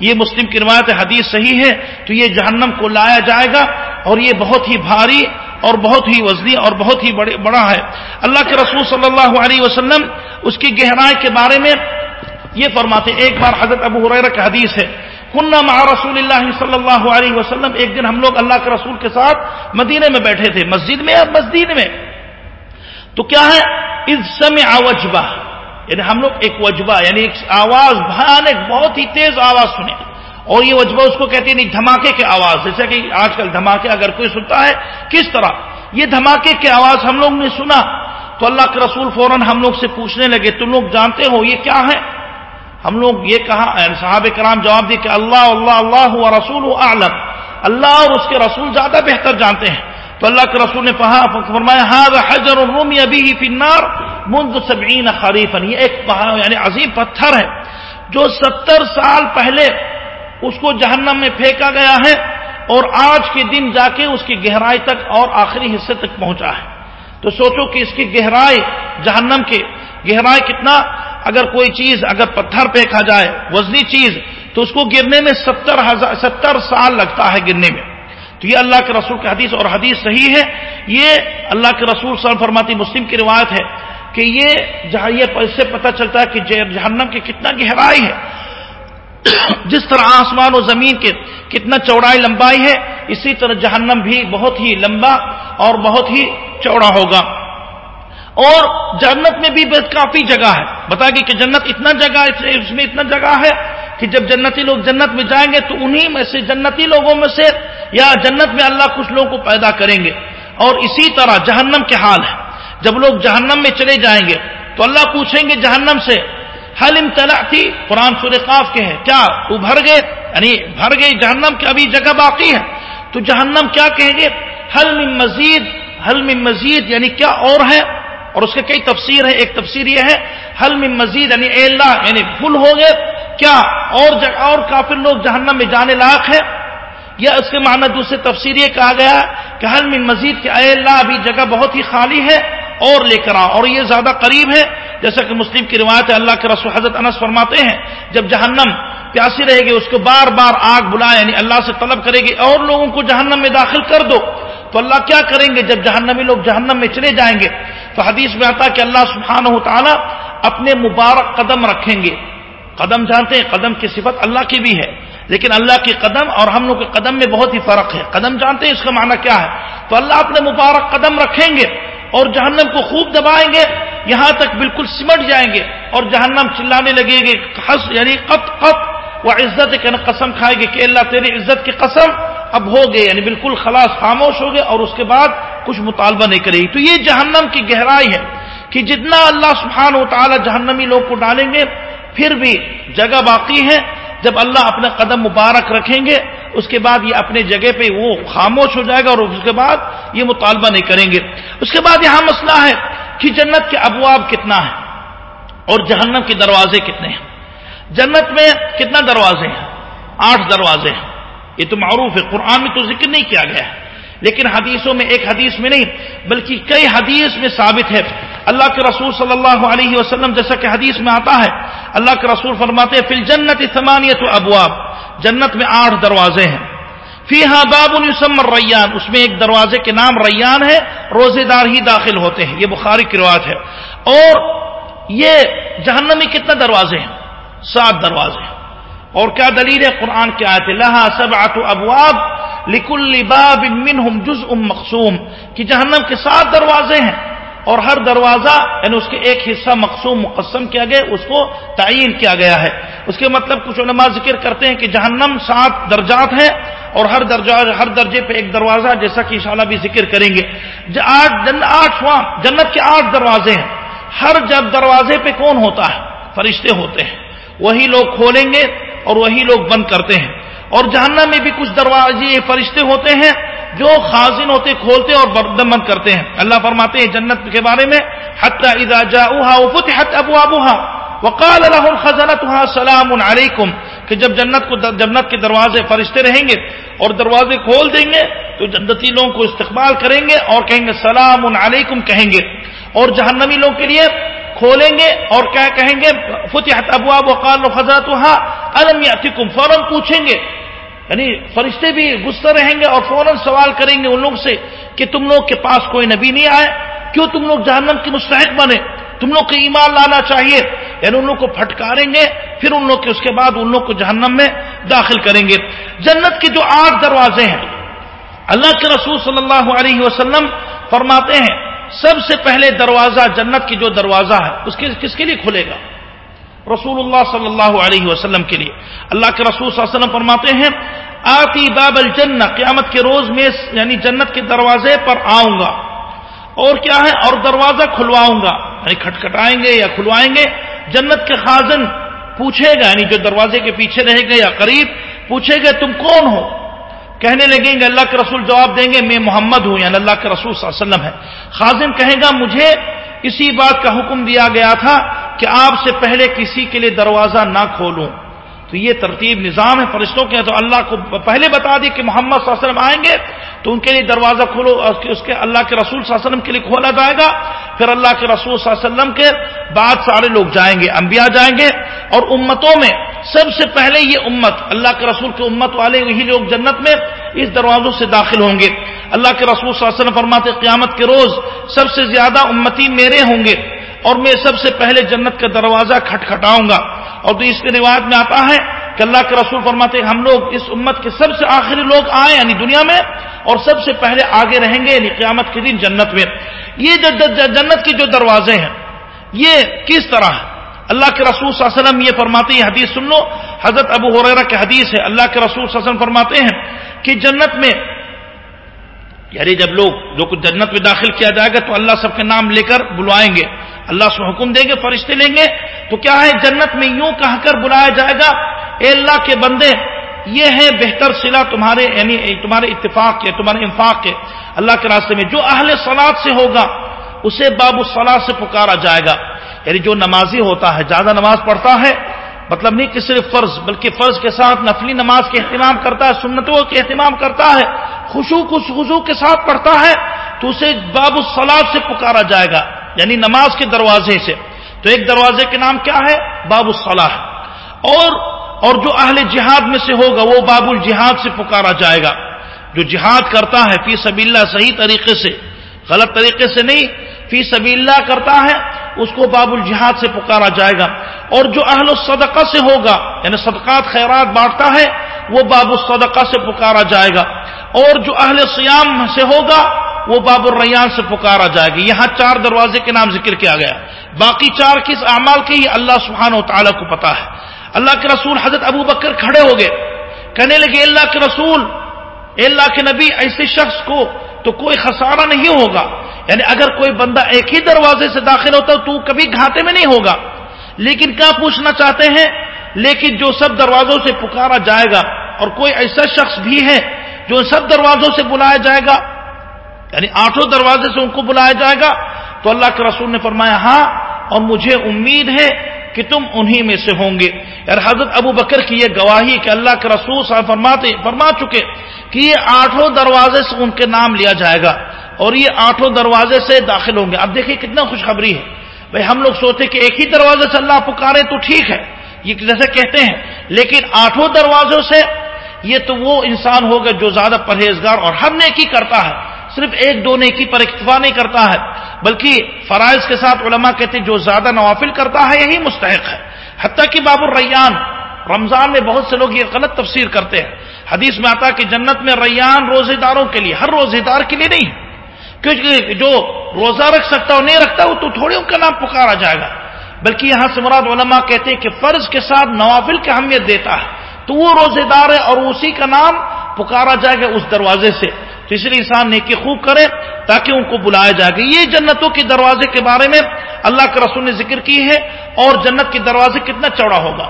یہ مسلم کی روایت حدیث صحیح ہے۔ تو یہ جہنم کو لایا جائے گا اور یہ بہت ہی بھاری اور بہت ہی وزنی اور بہت ہی بڑا ہے۔ اللہ کے رسول صلی اللہ علیہ وسلم اس کی گہرائی کے بارے میں یہ فرماتے ایک بار حضرت ابو حریر کا حدیث ہے۔ کنہ مع رسول اللہ صلی اللہ علیہ وسلم۔ ایک دن ہم لوگ اللہ کے رسول کے ساتھ مدینے میں بیٹھے تھے۔ مسجد میں یا مسجد میں۔ تو کیا ہے؟ اس سمے یعنی ہم لوگ ایک وجبہ یعنی ایک آواز بھیانک بہت ہی تیز آواز سنے اور یہ وجبہ اس کو کہتے ہیں دھماکے کی آواز۔ جیسے کہ آج کل دھماکے اگر کوئی سنتا ہے، کس طرح؟ یہ دھماکے کی آواز ہم لوگ نے سنا۔ تو اللہ کے رسول فوراً ہم لوگ سے پوچھنے لگے، تم لوگ جانتے ہو یہ کیا ہے؟ ہم لوگ یہ کہا یعنی صحابہ کرام، جواب دیے کہ اللہ اللہ اللہ و رسول عالم اللہ اور اس کے رسول زیادہ بہتر جانتے ہیں۔ تو اللہ کے رسول نے کہا فرمایا حجر الرومی ابھی ہی فنار منذ سبعین خریفن یہ ایک یعنی عظیم پتھر ہے، جو ستر سال پہلے اس کو جہنم میں پھینکا گیا ہے اور آج کے دن جا کے اس کی گہرائی تک اور آخری حصے تک پہنچا ہے۔ تو سوچو کہ اس کی گہرائی جہنم کی گہرائی کتنا؟ اگر کوئی چیز، اگر پتھر پھینکا جائے، وزنی چیز، تو اس کو گرنے میں ستر ہزار، ستر سال لگتا ہے گرنے میں۔ تو یہ اللہ کے رسول کی حدیث اور حدیث صحیح ہے۔ یہ اللہ کے رسول صلی اللہ فرماتی مسلم کی روایت ہے کہ یہ جہاں یہ اس سے پتہ چلتا ہے کہ جہنم کی کتنا گہرائی ہے۔ جس طرح آسمان و زمین کے کتنا چوڑائی لمبائی ہے، اسی طرح جہنم بھی بہت ہی لمبا اور بہت ہی چوڑا ہوگا۔ اور جنت میں بھی کافی جگہ ہے۔ بتا گی کہ جنت اتنا جگہ اس میں اتنا جگہ ہے کہ جب جنتی لوگ جنت میں جائیں گے تو انہی میں سے جنتی لوگوں میں سے یا جنت میں اللہ کچھ لوگوں کو پیدا کریں گے۔ اور اسی طرح جہنم کے حال ہے۔ جب لوگ جہنم میں چلے جائیں گے تو اللہ پوچھیں گے جہنم سے حل امتلا تھی قرآن قاف کے ہیں. کیا تو بھر گئے؟ یعنی بھر گئے جہنم کے ابھی جگہ باقی ہے. تو جہنم کیا کہیں گے؟ حل من مزید؟ حل من مزید؟ یعنی کیا اور ہے؟ اور اس کے کئی تفسیر ہے ایک تفسیر یہ ہے حل میں مزید؟ یعنی اے اللہ یعنی فل ہو گئے. کیا اور اور کافر لوگ جہنم میں جانے لاق ہے یا اس کے معنی دوسرے تفسیر یہ کہا گیا کہ حل من مزید کہ اے اللہ، ابھی جگہ بہت ہی خالی ہے. اور لے کر آ اور یہ زیادہ قریب ہے، جیسا کہ مسلم کی روایت ہے، اللہ کے رسول حضرت انس فرماتے ہیں، جب جہنم پیاسی رہے گی، اس کو بار بار آگ بلائے یعنی اللہ سے طلب کرے گی، اور لوگوں کو جہنم میں داخل کر دو، تو اللہ کیا کریں گے؟ جب جہنمی لوگ جہنم میں چلے جائیں گے، تو حدیث میں آتا کہ اللہ سبحانہ و تعالیٰ اپنے مبارک قدم رکھیں گے۔ قدم جانتے ہیں، قدم کی صفت اللہ کی بھی ہے، لیکن اللہ کی قدم اور ہم لوگ کے قدم میں بہت ہی فرق ہے۔ قدم جانتے ہیں، اس کا معنی کیا ہے؟ تو اللہ اپنے مبارک قدم رکھیں گے اور جہنم کو خوب دبائیں گے، یہاں تک بالکل سمٹ جائیں گے اور جہنم چلانے لگے گی یعنی قط قط، وہ عزت قسم کھائے گی کہ اللہ تیری عزت کی قسم اب ہو گئے یعنی بالکل خلاص خاموش ہو گئے اور اس کے بعد کچھ مطالبہ نہیں کرے گی۔ تو یہ جہنم کی گہرائی ہے کہ جتنا اللہ سبحانہ و تعالی جہنمی لوگ کو ڈالیں گے، پھر بھی جگہ باقی ہے۔ جب اللہ اپنے قدم مبارک رکھیں گے، اس کے بعد یہ اپنے جگہ پہ وہ خاموش ہو جائے گا اور اس کے بعد یہ مطالبہ نہیں کریں گے۔ اس کے بعد یہاں مسئلہ ہے کہ جنت کے ابواب کتنا ہے اور جہنم کے دروازے کتنے ہیں۔ جنت میں کتنا دروازے ہیں؟ آٹھ دروازے ہیں۔ یہ تو معروف ہے، قرآن میں تو ذکر نہیں کیا گیا ہے۔ لیکن حدیثوں میں ایک حدیث میں نہیں، بلکہ کئی حدیث میں ثابت ہے۔ اللہ کے رسول صلی اللہ علیہ وسلم جیسا کہ حدیث میں آتا ہے، اللہ کے رسول فرماتے فل جنت ثمانیت ابواب، جنت میں آٹھ دروازے ہیں۔ فی ہاں باب السم ریان اس میں ایک دروازے کے نام ریان ہے، روزے دار ہی داخل ہوتے ہیں۔ یہ بخاری کی روایت ہے۔ اور یہ جہنم میں کتنا دروازے ہیں؟ سات دروازے ہیں۔ اور کیا دلیل ہے؟ قرآن کے آئے تھے لہا سب ابواب لکل باب منہم جزء مقصوم کہ جہنم کے سات دروازے ہیں۔ اور ہر دروازہ یعنی اس کے ایک حصہ مقصوم مقسم کیا گیا، اس کو تعین کیا گیا ہے۔ اس کے مطلب کچھ علماء ذکر کرتے ہیں کہ جہنم سات درجات ہیں اور ہر درجہ، ہر درجے پہ ایک دروازہ، جیسا کہ انشاءاللہ بھی ذکر کریں گے۔ آٹھ جنت کے آٹھ دروازے ہیں۔ ہر جب دروازے پہ کون ہوتا ہے؟ فرشتے ہوتے ہیں۔ وہی لوگ کھولیں گے اور وہی لوگ بند کرتے ہیں۔ اور جہنم میں بھی کچھ دروازے فرشتے ہوتے ہیں جو خازن ہوتے، کھولتے اور بردم بند کرتے ہیں۔ اللہ فرماتے ہیں جنت کے بارے میں وقال لهم خزنتها سلام علیکم، کہ جب جنت کو جنت کے دروازے فرشتے رہیں گے اور دروازے کھول دیں گے تو جنتی لوگوں کو استقبال کریں گے اور کہیں گے سلام علیکم کہیں گے۔ اور جہنمی لوگوں کے لیے کھولیں گے اور کیا کہیں گے؟ فتحت ابواب وقال خزنتها الم یاتکم فوراً پوچھیں گے. یعنی فرشتے بھی غصہ رہیں گے اور فوراً سوال کریں گے ان لوگ سے کہ تم لوگ کے پاس کوئی نبی نہیں آئے؟ کیوں تم لوگ جہنم کی مستحق بنے؟ تم لوگ کو ایمان لانا چاہیے. یعنی ان لوگ کو پھٹکاریں گے، پھر ان لوگ کے اس کے بعد ان لوگ کو جہنم میں داخل کریں گے. جنت کے جو آٹھ دروازے ہیں، اللہ کے رسول صلی اللہ علیہ وسلم فرماتے ہیں سب سے پہلے دروازہ جنت کی جو دروازہ ہے، اس کے کس کے لیے کھلے گا؟ رسول اللہ صلی اللہ علیہ وسلم کے لیے۔ اللہ کے رسول صلی اللہ علیہ وسلم فرماتے ہیں، آتی باب الجن قیامت کے روز میں یعنی جنت کے دروازے پر آؤں گا۔ اور کیا ہے؟ اور دروازہ کھلواؤں گا۔ یعنی کھٹکھٹائیں گے یا کھلوائیں گے۔ جنت کے خازن پوچھے گا یعنی جو دروازے کے پیچھے رہے گا یا قریب پوچھے گا، تم کون ہو؟ کہنے لگیں گے اللہ کے رسول جواب دیں گے میں محمد ہوں یعنی اللہ کے رسول صلی اللہ علیہ وسلم ہے۔ خازن کہے گا، مجھے اسی بات کا حکم دیا گیا تھا کہ آپ سے پہلے کسی کے لیے دروازہ نہ کھولوں۔ تو یہ ترتیب نظام ہے فرشتوں کے تو اللہ کو پہلے بتا دی کہ محمد صلی اللہ علیہ وسلم آئیں گے، تو ان کے لیے دروازہ کھولو، اس کے اللہ کے رسول صلی اللہ علیہ وسلم کے لیے کھولا جائے گا۔ پھر اللہ کے رسول صلی اللہ علیہ وسلم کے بعد سارے لوگ جائیں گے، انبیاء جائیں گے۔ اور امتوں میں سب سے پہلے یہ امت، اللہ کے رسول کے امت والے وہی لوگ جنت میں اس دروازوں سے داخل ہوں گے۔ اللہ کے رسول صلی اللہ علیہ وسلم فرماتے قیامت کے روز سب سے زیادہ امتی میرے ہوں گے۔ اور میں سب سے پہلے جنت کا دروازہ کھٹکھٹاؤں گا۔ اور تو اس کے روایت میں آتا ہے کہ اللہ کے رسول فرماتے ہیں، ہم لوگ اس امت کے سب سے آخری لوگ آئے یعنی دنیا میں، اور سب سے پہلے آگے رہیں گے یعنی قیامت کے دن جنت میں۔ یہ جو جنت کے جو دروازے ہیں، یہ کس طرح ہے اللہ کے رسول صلی اللہ علیہ وسلم یہ فرماتے ہیں حدیث سن لو۔ حضرت ابو حریرہ کے حدیث ہے، اللہ کے رسول صلی اللہ علیہ وسلم فرماتے ہیں کہ جنت میں یعنی جب لوگ، جو کچھ جنت میں داخل کیا جائے گا، تو اللہ سب کے نام لے کر بلوائیں گے۔ اللہ سے حکم دیں گے، فرشتے لیں گے۔ تو کیا ہے؟ جنت میں یوں کہہ کر بلایا جائے گا، اے اللہ کے بندے، یہ ہے بہتر سلا تمہارے یعنی تمہارے اتفاق کے، تمہارے انفاق کے۔ اللہ کے راستے میں جو اہل سلاد سے ہوگا، اسے باب الصلاح سے پکارا جائے گا۔ یعنی جو نمازی ہوتا ہے، زیادہ نماز پڑھتا ہے مطلب نہیں کہ صرف فرض، بلکہ فرض کے ساتھ نفلی نماز کے اہتمام کرتا ہے، سنتوں کے اہتمام کرتا ہے خوشو خوشو کے ساتھ پڑھتا ہے، تو اسے باب السلاد سے پکارا جائے گا۔ یعنی نماز کے دروازے سے۔ تو ایک دروازے کے نام کیا ہے؟ باب الصلاح۔ اور اور جو اہل جہاد میں سے ہوگا، وہ باب الجہاد سے پکارا جائے گا۔ جو جہاد کرتا ہے، فی سبی اللہ صحیح طریقے سے۔ غلط طریقے سے نہیں، فی سبی اللہ کرتا ہے، اس کو باب الجہاد سے پکارا جائے گا۔ اور جو اہل الصدقہ سے ہوگا یعنی صدقات، خیرات بانٹتا ہے، وہ باب الصدقہ سے پکارا جائے گا۔ اور جو اہل سیام سے ہوگا وہ باب الریان سے پکارا جائے گا یہاں چار دروازے کے نام ذکر کیا گیا۔ باقی چار کس اعمال کے ہی اللہ سبحانہ و تعالیٰ کو پتا ہے۔ اللہ کے رسول حضرت ابو بکر کھڑے ہو گئے۔ کہنے لگے اللہ کے رسول اللہ کے نبی، ایسے شخص کو تو کوئی خسارہ نہیں ہوگا۔ یعنی اگر کوئی بندہ ایک ہی دروازے سے داخل ہوتا تو کبھی گھاٹے میں نہیں ہوگا۔ لیکن کیا پوچھنا چاہتے ہیں؟ لیکن جو سب دروازوں سے پکارا جائے گا اور کوئی ایسا شخص بھی ہے جو سب دروازوں سے بلایا جائے گا یعنی آٹھوں دروازے سے ان کو بلایا جائے گا تو اللہ کے رسول نے فرمایا ہاں اور مجھے امید ہے کہ تم انہی میں سے ہوں گے۔ یار حضرت ابو بکر کی یہ گواہی کہ اللہ کے رسول صاحب فرماتے، فرما چکے کہ یہ آٹھوں دروازے سے ان کے نام لیا جائے گا اور یہ آٹھوں دروازے سے داخل ہوں گے۔ اب دیکھیں کتنا خوشخبری ہے۔ بھائی، ہم لوگ سوچتے کہ ایک ہی دروازے سے اللہ پکارے تو ٹھیک ہے، یہ جیسے کہتے ہیں۔ لیکن آٹھوں دروازوں سے یہ تو وہ انسان ہوگا جو زیادہ پرہیزگار اور ہر نیکی کرتا ہے۔ صرف ایک دو نیکی پر اکتفا نہیں کرتا ہے، بلکہ فرائض کے ساتھ علماء کہتے جو زیادہ نوافل کرتا ہے یہی مستحق ہے۔ حتیٰ کہ باب الریان، رمضان میں بہت سے لوگ یہ غلط تفسیر کرتے ہیں۔ حدیث میں آتا کہ جنت میں ریان روزے داروں کے لیے، ہر روزے دار کے لیے نہیں۔ کیونکہ جو روزہ رکھ سکتا اور نہیں رکھتا، وہ تو تھوڑی ان کا نام پکارا جائے گا۔ بلکہ یہاں سے مراد علماء کہتے ہیں کہ فرض کے ساتھ نوافل کی اہمیت دیتا ہے۔ تو وہ روزے دار ہے اور اسی کا نام پکارا جائے گا اس دروازے سے۔ تو اس لیے انسان نیکی خوب کرے تاکہ ان کو بلایا جائے۔ گا یہ جنتوں کے دروازے کے بارے میں اللہ کے رسول نے ذکر کی ہے اور جنت کے دروازے کتنا چوڑا ہوگا۔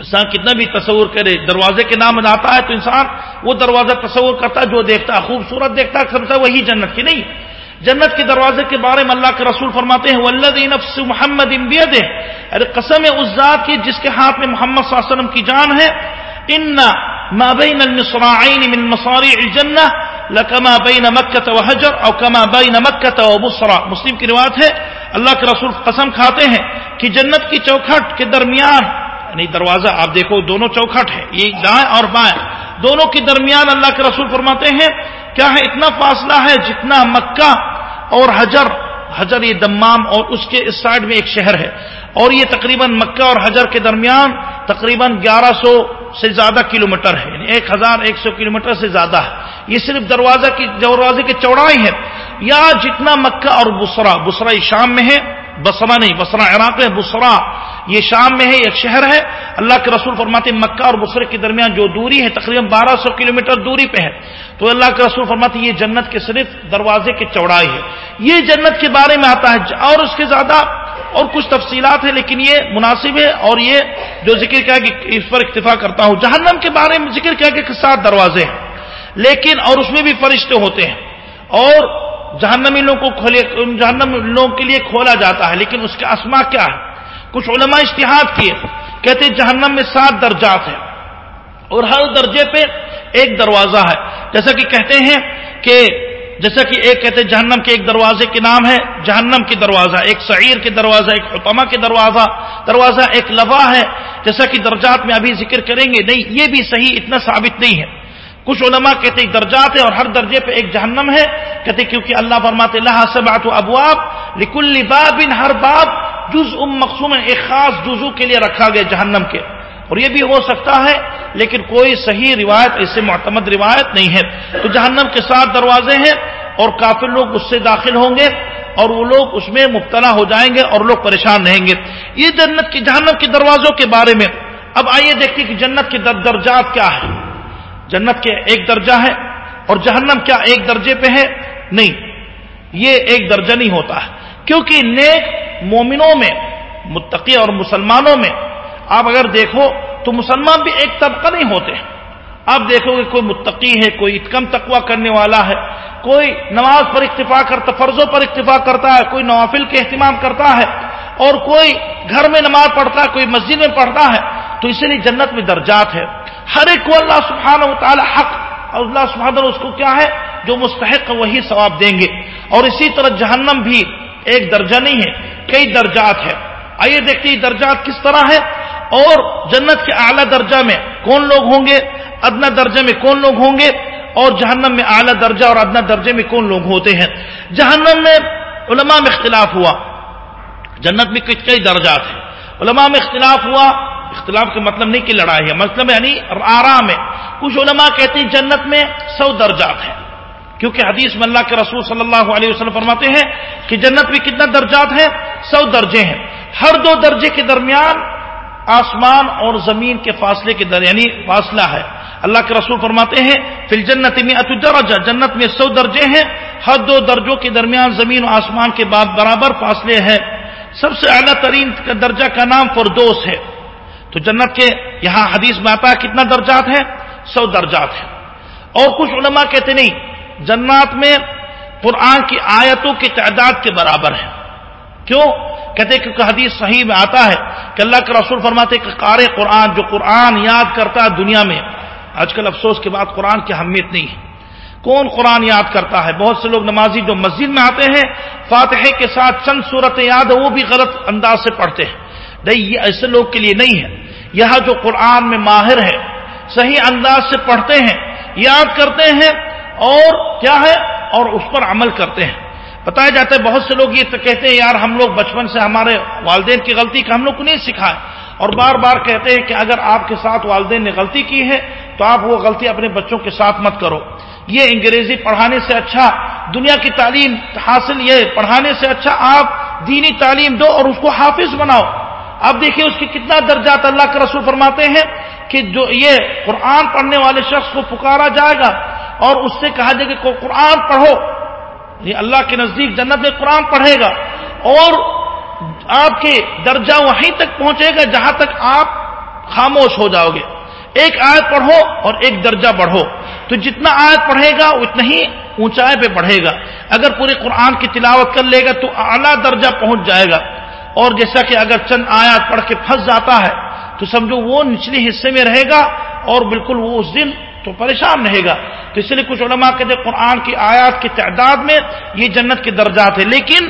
انسان کتنا بھی تصور کرے، دروازے کے نام آتا ہے تو انسان وہ دروازہ تصور کرتا ہے جو دیکھتا ہے، خوبصورت دیکھتا ہے سمجھتا وہی جنت کی نہیں۔ جنت کے دروازے کے بارے میں اللہ کے رسول فرماتے ہیں ولد نفس محمد امبید ارے قسم اس ذات کی جس کے ہاتھ میں محمد صلی اللہ علیہ وسلم کی جان ہے۔ ان ما بین المصراعین من مصارع الجنہ لکما بین مکہ و حجر او کما بین مکہ و بصرا مسلم کی روایت ہے، اللہ کے رسول قسم کھاتے ہیں کہ جنت کی چوکھٹ کے درمیان یعنی دروازہ، آپ دیکھو دونوں چوکھٹ ہے یہ دائیں اور بائیں۔ دونوں کے درمیان اللہ کے رسول فرماتے ہیں، کیا ہے؟ اتنا فاصلہ ہے جتنا مکہ اور حجر۔ حجر یہ دمام اور اس کے اس سائڈ میں ایک شہر ہے۔ اور یہ تقریباً مکہ اور حجر کے درمیان تقریباً گیارہ سو سے زیادہ کلومیٹر ہے یعنی ایک ہزار ایک سو کلو سے زیادہ ہے۔ یہ صرف دروازہ کی، دروازے کی چوڑائی ہے یا جتنا مکہ اور بسرا بسرا شام میں ہے، بسرا نہیں، بسرا عراق ہے، بسرا یہ شام میں ہے ایک شہر ہے۔ اللہ کے رسول فرماتے مکہ اور بسرے کے درمیان جو دوری ہے، تقریباً بارہ سو کلو دوری پہ ہے۔ تو اللہ کے رسول فرماتے یہ جنت کے صرف دروازے کی چوڑائی ہے۔ یہ جنت کے بارے میں آتا ہے، اور اس کے زیادہ اور کچھ تفصیلات ہیں، لیکن یہ مناسب ہے اور یہ جو ذکر کیا کہ اس پر اکتفا کرتا ہوں۔ جہنم کے بارے میں ذکر کیا کہ سات دروازے ہیں، لیکن اور اس میں بھی فرشتے ہوتے ہیں۔ اور جہنمی لوگوں کو کھولے جہنم لوگوں کے لیے کھولا جاتا ہے، لیکن اس کے اسما کیا ہے کچھ علماء اشتہاد کیے، کہتے جہنم میں سات درجات ہیں۔ اور ہر درجے پہ ایک دروازہ ہے۔ جیسا کہ کہتے ہیں کہ جیسا کہ ایک کہتے جہنم کے ایک دروازے کے نام ہے، جہنم کی دروازہ، ایک سعیر کے دروازہ، ایک حتما کے دروازہ دروازہ ایک لوا ہے، جیسا کہ درجات میں ابھی ذکر کریں گے، نہیں، یہ بھی صحیح اتنا ثابت نہیں ہے۔ کچھ علماء کہتے درجات ہے اور ہر درجے پہ ایک جہنم ہے، کہتے کیونکہ اللہ فرماتے اللہ سے بات ابواب لکل باب ہر باب جز ام مقصوم ایک خاص جزو کے لیے رکھا گیا جہنم کے۔ اور یہ بھی ہو سکتا ہے، لیکن کوئی صحیح روایت ایسے معتمد روایت نہیں ہے۔ تو جہنم کے ساتھ دروازے ہیں اور کافی لوگ اس سے داخل ہوں گے اور وہ لوگ اس میں مبتلا ہو جائیں گے اور لوگ پریشان رہیں گے۔ یہ جنت کی، جہنم کے دروازوں کے بارے میں۔ اب آئیے دیکھتے کہ جنت کے درجات کیا ہے جنت کے ایک درجہ ہے اور جہنم کیا ایک درجے پہ ہے؟ نہیں۔ یہ ایک درجہ نہیں ہوتا۔ ہے کیونکہ نیک مومنوں میں، متقی اور مسلمانوں میں آپ اگر دیکھو تو مسلمان بھی ایک طبقہ نہیں ہوتے آپ دیکھو گے کوئی متقی ہے، کوئی کم تقوا کرنے والا ہے، کوئی نماز پر اکتفا کرتا فرضوں پر اکتفا کرتا ہے، کوئی نوافل کے اہتمام کرتا ہے، اور کوئی گھر میں نماز پڑھتا ہے، کوئی مسجد میں پڑھتا ہے، تو اسی لیے جنت میں درجات ہے ہر ایک کو اللہ سبحانہ و تعالی حق، اور اللہ سبحانہ اس کو کیا ہے؟ جو مستحق وہی ثواب دیں گے۔ اور اسی طرح جہنم بھی ایک درجہ نہیں ہے، کئی درجات ہے آئیے دیکھتے ہیں درجات کس طرح ہے اور جنت کے اعلیٰ درجہ میں کون لوگ ہوں گے؟ ادنا درجے میں کون لوگ ہوں گے؟ اور جہنم میں اعلیٰ درجہ اور ادنا درجے میں کون لوگ ہوتے ہیں؟ جہنم میں علماء میں اختلاف ہوا۔ جنت میں کئی درجات ہیں۔ علماء میں اختلاف ہوا۔ اختلاف کا مطلب نہیں کہ لڑائی ہے مطلب یعنی آرام ہے کچھ علماء کہتے ہیں جنت میں سو درجات ہیں۔ کیونکہ حدیث میں اللہ کے رسول صلی اللہ علیہ وسلم فرماتے ہیں کہ جنت میں کتنا درجات ہیں؟ سو درجے ہیں۔ ہر دو درجے کے درمیان آسمان اور زمین کے فاصلے کے در یعنی فاصلہ ہے۔ اللہ کے رسول فرماتے ہیں فل جنت میں درجہ، جنت میں سو درجے ہیں۔ ہر دو درجوں کے درمیان زمین و آسمان کے بعد برابر فاصلے ہیں۔ سب سے اعلیٰ ترین درجہ کا نام فردوس ہے۔ تو جنت کے یہاں حدیث میں آتا ہے کتنا درجات ہے سو درجات ہے اور کچھ علماء کہتے نہیں، جنات میں قرآن کی آیتوں کی تعداد کے برابر ہے کیوں؟ کہتے کیونکہ حدیث صحیح میں آتا ہے کہ اللہ کے رسول فرماتے کہ قار قرآن جو قرآن یاد کرتا ہے دنیا میں آج کل افسوس کے بعد قرآن کی اہمیت نہیں ہے۔ کون قرآن یاد کرتا ہے؟ بہت سے لوگ نمازی جو مسجد میں آتے ہیں فاتحے کے ساتھ چند صورت یاد ہے وہ بھی غلط انداز سے پڑھتے ہیں۔ نہیں، یہ ایسے لوگ کے لیے نہیں ہے۔ یہاں جو قرآن میں ماہر ہے، صحیح انداز سے پڑھتے ہیں، یاد کرتے ہیں اور کیا ہے؟ اور اس پر عمل کرتے ہیں۔ بتایا جاتا ہے بہت سے لوگ یہ کہتے ہیں، یار ہم لوگ بچپن سے ہمارے والدین کی غلطی کا ہم لوگ کو نہیں سکھائے اور بار بار کہتے ہیں کہ اگر آپ کے ساتھ والدین نے غلطی کی ہے تو آپ وہ غلطی اپنے بچوں کے ساتھ مت کرو۔ یہ انگریزی پڑھانے سے اچھا دنیا کی تعلیم حاصل، یہ پڑھانے سے اچھا آپ دینی تعلیم دو اور اس کو حافظ بناؤ۔ اب دیکھیے اس کی کتنا درجات اللہ کے رسول فرماتے ہیں کہ جو یہ قرآن پڑھنے والے شخص کو پکارا جائے گا اور اس سے کہا جائے کہ قرآن پڑھو۔ یہ اللہ کے نزدیک جنت میں قرآن پڑھے گا اور آپ کے درجہ وہیں تک پہنچے گا جہاں تک آپ خاموش ہو جاؤ گے۔ ایک آیت پڑھو اور ایک درجہ بڑھو۔ تو جتنا آیت پڑھے گا، اتنا ہی اونچائی پہ بڑھے گا۔ اگر پورے قرآن کی تلاوت کر لے گا تو اعلیٰ درجہ پہنچ جائے گا۔ اور جیسا کہ اگر چند آیات پڑھ کے پھنس جاتا ہے، تو سمجھو وہ نچلے حصے میں رہے گا اور بالکل وہ اس دن تو پریشان رہے گا۔ تو اس لیے کچھ علماء کہتے قرآن کی آیات کی تعداد میں یہ جنت کے درجات ہے لیکن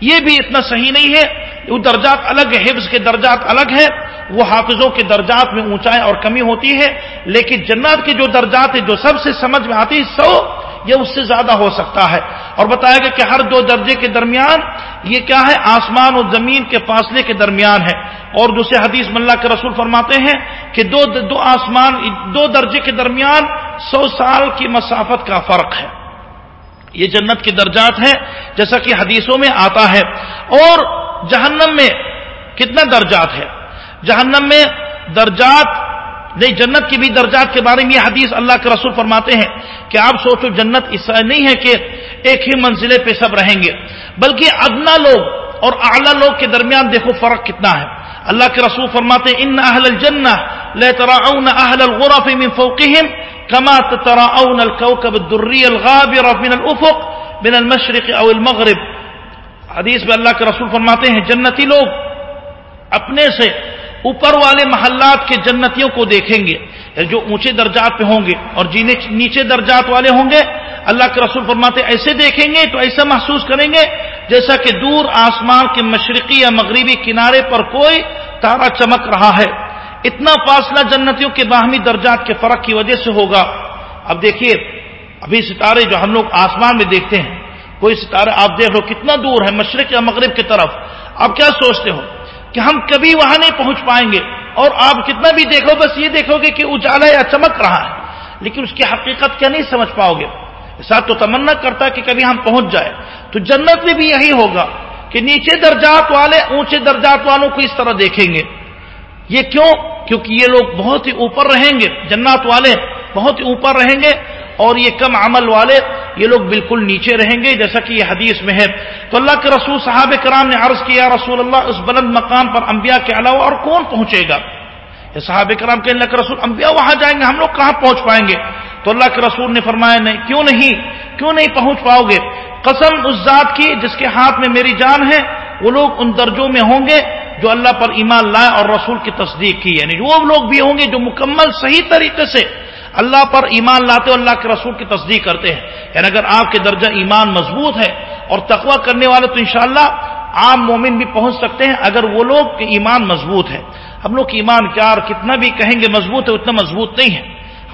یہ بھی اتنا صحیح نہیں ہے۔ وہ درجات الگ ہے حفظ کے درجات الگ ہے وہ حافظوں کے درجات میں اونچائی اور کمی ہوتی ہے۔ لیکن جنت کے جو درجات ہیں، جو سب سے سمجھ میں آتی ہے سو یہ اس سے زیادہ ہو سکتا ہے اور بتایا گیا کہ ہر دو درجے کے درمیان یہ کیا ہے؟ آسمان اور زمین کے فاصلے کے درمیان ہے۔ اور دوسرے حدیث ملا کے رسول فرماتے ہیں کہ دو دو آسمان، دو درجے کے درمیان سو سال کی مسافت کا فرق ہے۔ یہ جنت کے درجات ہیں، جیسا کہ حدیثوں میں آتا ہے۔ اور جہنم میں کتنا درجات ہے؟ جہنم میں درجات نہیں جنت کی بھی درجات کے بارے میں یہ حدیث اللہ کے رسول فرماتے ہیں کہ آپ سوچو جنت اس نہیں ہے کہ ایک ہی منزلے پہ سب رہیں گے۔ بلکہ ادنا لوگ اور اعلیٰ لوگ کے درمیان دیکھو فرق کتنا ہے۔ اللہ کے رسول فرماتے ان اہل الجنہ لتراؤن اہل الغرف من فوقهم كما تتراؤن الكوكب الدري الغابر من الافق، من المشرق او المغرب۔ حدیث میں اللہ کے رسول فرماتے ہیں، جنتی لوگ اپنے سے اوپر والے محلات کے جنتیوں کو دیکھیں گے، جو اونچے درجات پہ ہوں گے اور جینے نیچے درجات والے ہوں گے۔ اللہ کے رسول فرماتے، ایسے دیکھیں گے تو ایسا محسوس کریں گے جیسا کہ دور آسمان کے مشرقی یا مغربی کنارے پر کوئی تارا چمک رہا ہے۔ اتنا فاصلہ جنتیوں کے باہمی درجات کے فرق کی وجہ سے ہوگا۔ اب دیکھیے، ابھی ستارے جو ہم لوگ آسمان میں دیکھتے ہیں، کوئی ستارے آپ دیکھ لو کتنا دور ہے مشرق یا مغرب کی طرف۔ آپ کیا سوچتے ہو؟ کہ ہم کبھی وہاں نہیں پہنچ پائیں گے اور آپ کتنا بھی دیکھو بس یہ دیکھو گے کہ اجالا یا چمک رہا ہے لیکن اس کی حقیقت کیا نہیں سمجھ پاؤ گے ساتھ تو تمنا کرتا کہ کبھی ہم پہنچ جائے تو جنت میں بھی یہی ہوگا کہ نیچے درجات والے اونچے درجات والوں کو اس طرح دیکھیں گے یہ کیوں؟ کیونکہ یہ لوگ بہت ہی اوپر رہیں گے، جنات والے بہت ہی اوپر رہیں گے اور یہ کم عمل والے یہ لوگ بالکل نیچے رہیں گے، جیسا کہ یہ حدیث میں ہے۔ تو اللہ کے رسول صحابہ کرام نے عرض کیا رسول اللہ، اس بلند مقام پر انبیاء کے علاوہ اور کون پہنچے گا؟ یہ صحابہ کرام کے اللہ کے رسول، انبیاء وہاں جائیں گے، ہم لوگ کہاں پہنچ پائیں گے؟ تو اللہ کے رسول نے فرمایا، نہیں، کیوں نہیں کیوں نہیں پہنچ پاؤ گے؟ قسم اس ذات کی جس کے ہاتھ میں میری جان ہے، وہ لوگ ان درجوں میں ہوں گے جو اللہ پر ایمان لائے اور رسول کی تصدیق کی یعنی وہ لوگ بھی ہوں گے جو مکمل صحیح طریقے سے اللہ پر ایمان لاتے اللہ کے رسول کی تصدیق کرتے ہیں۔ یعنی اگر آپ کے درجہ ایمان مضبوط ہے اور تقوی کرنے والے تو انشاءاللہ عام مومن بھی پہنچ سکتے ہیں اگر وہ لوگ ایمان مضبوط ہے ہم لوگ ایمان کیا کتنا بھی کہیں گے مضبوط ہے، اتنا مضبوط نہیں ہے۔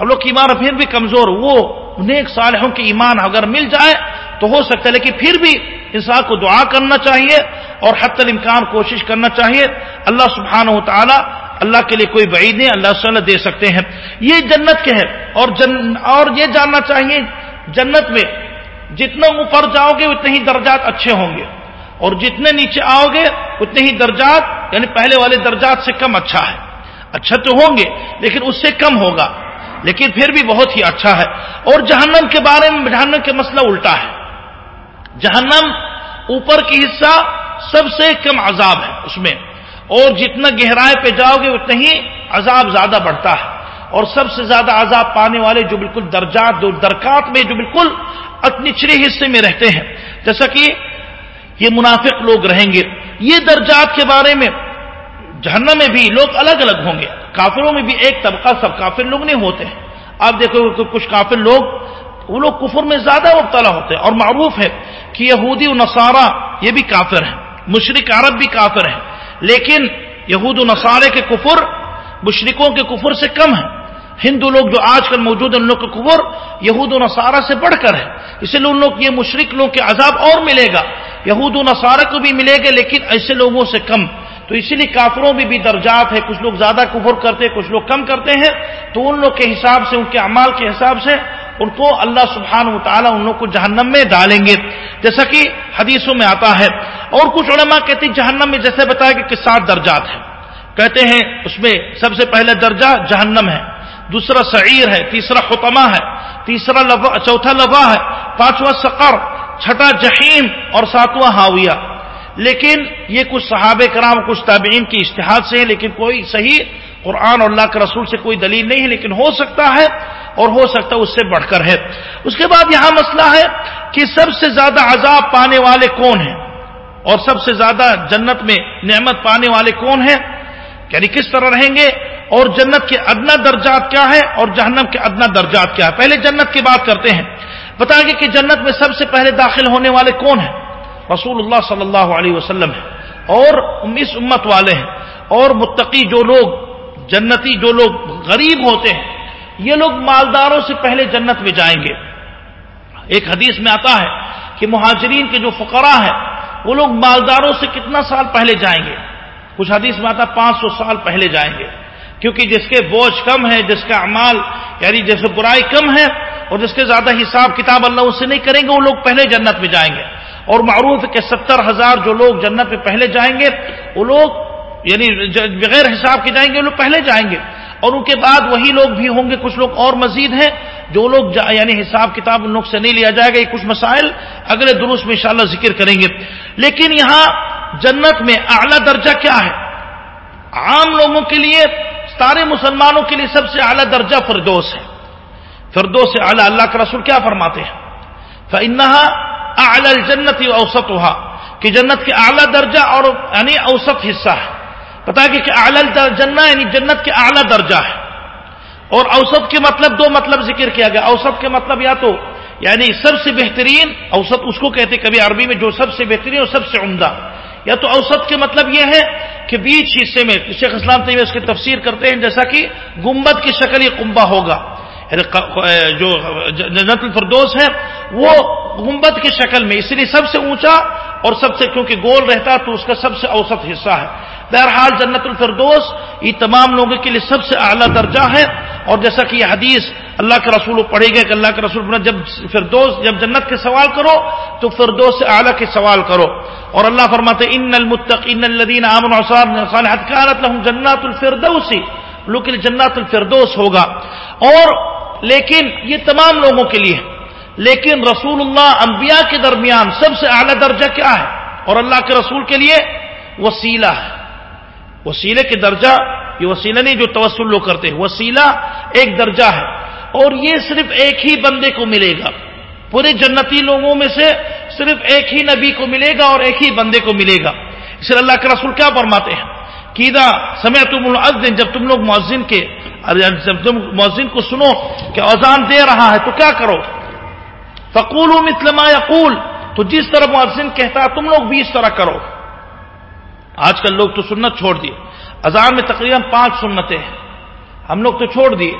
ہم لوگ کی ایمان پھر بھی کمزور وہ نیک صالحوں کے ایمان اگر مل جائے تو ہو سکتا ہے، لیکن پھر بھی انسان کو دعا کرنا چاہیے اور حت الامکان کوشش کرنا چاہیے۔ اللہ سبحانہ و تعالی اللہ کے لیے کوئی بعید نہیں، اللہ صلی دے سکتے ہیں۔ یہ جنت کے ہے اور جن، اور یہ جاننا چاہیے، جنت میں جتنا اوپر جاؤ گے، اتنے ہی درجات اچھے ہوں گے۔ اور جتنے نیچے آؤ گے، اتنے ہی درجات یعنی پہلے والے درجات سے کم اچھا ہے۔ اچھا تو ہوں گے، لیکن اس سے کم ہوگا۔ لیکن پھر بھی بہت ہی اچھا ہے۔ اور جہنم کے بارے میں، جہنم کے مسئلہ الٹا ہے۔ جہنم اوپر کی حصہ سب سے کم عذاب ہے، اس میں۔ اور جتنا گہرائے پہ جاؤ گے اتنا ہی عذاب زیادہ بڑھتا ہے۔ اور سب سے زیادہ عذاب پانے والے جو بالکل درجات درکات میں جو بالکل نچلے حصے میں رہتے ہیں۔ جیسا کہ یہ منافق لوگ رہیں گے۔ یہ درجات کے بارے میں جہنم میں بھی لوگ الگ الگ ہوں گے۔ کافروں میں بھی ایک طبقہ سب کافر لوگ نہیں ہوتے۔ ہیں آپ دیکھو کچھ کافر لوگ، وہ لوگ کفر میں زیادہ مبتلا ہوتے ہیں اور معروف ہے کہ یہودی و نصارہ یہ بھی کافر ہیں مشرق عرب بھی کافر ہیں۔ لیکن یہود و نصارے کے کفر مشرقوں کے کفر سے کم ہے ہندو لوگ جو آج کل موجود ہیں، ان لوگ کا کفر یہود و نصارہ سے بڑھ کر ہے۔ اسی لیے ان لوگ یہ مشرق لوگ کے عذاب اور ملے گا۔ یہود و نصارہ کو بھی ملے گا، لیکن ایسے لوگوں سے کم۔ تو اسی لیے کافروں میں بھی درجات ہے کچھ لوگ زیادہ کفر کرتے ہیں، کچھ لوگ کم کرتے ہیں۔ تو ان لوگ کے حساب سے، ان کے اعمال کے حساب سے ان کو اللہ سبحانہ و تعالیٰ ان لوگ کو جہنم میں ڈالیں گے۔ جیسا کہ حدیثوں میں آتا ہے۔ اور کچھ علماء کہتے ہیں جہنم میں جیسے بتایا کہ سات درجات ہیں کہتے ہیں اس میں سب سے پہلا درجہ جہنم ہے۔ دوسرا سعیر ہے۔ تیسرا خطمہ ہے۔ تیسرا لفا چوتھا لفا ہے۔ پانچواں سقر۔ چھٹا جہیم۔ اور ساتواں ہاویہ لیکن یہ کچھ صحابہ کرام، کچھ تابعین کی اشتہاد سے ہے لیکن کوئی صحیح قرآن اور اللہ کے رسول سے کوئی دلیل نہیں ہے، لیکن ہو سکتا ہے اور ہو سکتا ہے اس سے بڑھ کر ہے۔ اس کے بعد یہاں مسئلہ ہے کہ سب سے زیادہ عذاب پانے والے کون ہیں؟ اور سب سے زیادہ جنت میں نعمت پانے والے کون ہیں؟ یعنی کس طرح رہیں گے؟ اور جنت کے ادنا درجات کیا ہے اور جہنم کے ادنا درجات کیا ہے پہلے جنت کی بات کرتے ہیں۔ بتائیں گے کہ جنت میں سب سے پہلے داخل ہونے والے کون ہیں؟ رسول اللہ صلی اللہ علیہ وسلم ہے اور اس امت والے ہیں۔ اور متقی جو لوگ، جنتی جو لوگ غریب ہوتے ہیں یہ لوگ مالداروں سے پہلے جنت میں جائیں گے۔ ایک حدیث میں آتا ہے کہ مہاجرین کے جو فقراء ہیں، وہ لوگ مالداروں سے کتنا سال پہلے جائیں گے؟ کچھ حدیث میں آتا پانچ سو سال پہلے جائیں گے۔ کیونکہ جس کے بوجھ کم ہے جس کا اعمال یعنی جیسے برائی کم ہے اور جس کے زیادہ حساب کتاب اللہ اس سے نہیں کریں گے، وہ لوگ پہلے جنت میں جائیں گے۔ اور معروف ہے کہ ستر ہزار جو لوگ جنت میں پہلے جائیں گے، وہ لوگ یعنی بغیر حساب کے جائیں گے، وہ لوگ پہلے جائیں گے۔ اور ان کے بعد وہی لوگ بھی ہوں گے، کچھ لوگ اور مزید ہیں، جو لوگ یعنی حساب کتاب ان لوگ سے نہیں لیا جائے گا، یہ کچھ مسائل اگلے درست میں انشاءاللہ ذکر کریں گے۔ لیکن یہاں جنت میں اعلیٰ درجہ کیا ہے؟ عام لوگوں کے لیے، سارے مسلمانوں کے لیے سب سے اعلیٰ درجہ فردوس ہے۔ فردوس سے اعلیٰ اللہ کا رسول کیا فرماتے ہیں؟ فنحا اعلی الجنت اوسط کہ جنت کے اعلیٰ درجہ اور یعنی اوسط حصہ ہے۔ پتا کہ اعلی جنہ یعنی جنت کے اعلیٰ درجہ ہے۔ اور اوسط کے مطلب دو مطلب ذکر کیا گیا۔ اوسط کے مطلب یا تو یعنی سب سے بہترین، اوسط اس کو کہتے کبھی عربی میں جو سب سے بہترین اور سب سے عمدہ۔ یا تو اوسط کے مطلب یہ ہے کہ بیچ حصے میں، شیخ اسلام طیب اس کی تفسیر کرتے ہیں، جیسا کہ گمبد کی شکل یہ کنبا ہوگا۔ یعنی جو جنت الفردوس ہے، وہ گمبد کی شکل میں، اس لیے سب سے اونچا اور سب سے، کیونکہ گول رہتا تو اس کا سب سے اوسط حصہ ہے۔ بہرحال جنت الفردوس یہ تمام لوگوں کے لیے سب سے اعلیٰ درجہ ہے۔ اور جیسا کہ یہ حدیث اللہ کے رسول پڑھے گا کہ اللہ کے رسول پڑھا جب فردوس، جب جنت کے سوال کرو تو فردوس سے اعلیٰ کے سوال کرو۔ اور اللہ فرماتے ان المتقین الذین آمنوا صالحات كانت لهم جنات الفردوس۔ لوگ کے لیے جنات الفردوس ہوگا۔ اور لیکن یہ تمام لوگوں کے لیے۔ لیکن رسول اللہ انبیاء کے درمیان سب سے اعلیٰ درجہ کیا ہے؟ اور اللہ کے رسول کے لیے وسیلہ ہے۔ وسیلے کے درجہ، یہ وسیلہ نہیں جو توسل لوگ کرتے ہیں، وسیلہ ایک درجہ ہے۔ اور یہ صرف ایک ہی بندے کو ملے گا۔ پورے جنتی لوگوں میں سے صرف ایک ہی نبی کو ملے گا اور ایک ہی بندے کو ملے گا۔ اس لیے اللہ کے رسول کیا فرماتے ہیں؟ کیدا سمے تم جب تم لوگ مؤذن کے، جب تم مؤذن کو سنو کہ اذان دے رہا ہے تو کیا کرو؟ فقول مثل ما یقول۔ تو جس طرح مؤذن کہتا ہے، تم لوگ بھی اس طرح کرو۔ آج کل لوگ تو سنت چھوڑ دیے۔ اذان میں تقریباً پانچ سنتیں ہیں۔ ہم لوگ تو چھوڑ دیے۔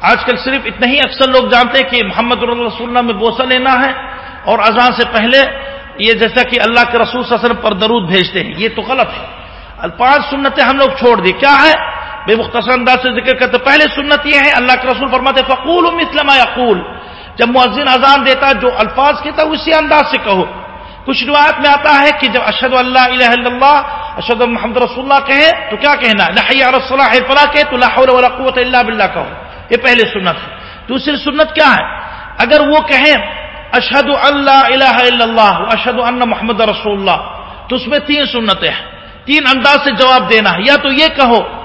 آج کل صرف اتنا ہی اکثر لوگ جانتے ہیں کہ محمد رسول اللہ میں بوسا لینا ہے اور اذان سے پہلے یہ جیسا کہ اللہ کے رسول صلی اللہ علیہ وسلم پر درود بھیجتے ہیں۔ یہ تو غلط ہے۔ پانچ سنتیں ہم لوگ چھوڑ دیے۔ کیا ہے؟ بے مختصر انداز سے ذکر کرتے پہلے سنت یہ ہے، اللہ کے رسول فرماتے فقول مثل یقول جب مؤذن اذان دیتا جو الفاظ کہتا اسی انداز سے کہو۔ کچھ روایت میں آتا ہے کہ جب اشد اللہ الہ الا اللہ اشد محمد رسول اللہ کہے، تو کیا کہنا الصلاح فلا کہ تو لا حول ولا قوت الا باللہ کہو۔ یہ پہلے سنت ہے۔ دوسری سنت کیا ہے؟ اگر وہ کہیں اشد اللہ الہ الا اللہ اشد ان محمد رسول اللہ، تو اس میں تین سنتیں ہیں۔ تین انداز سے جواب دینا ہے۔ یا تو یہ کہو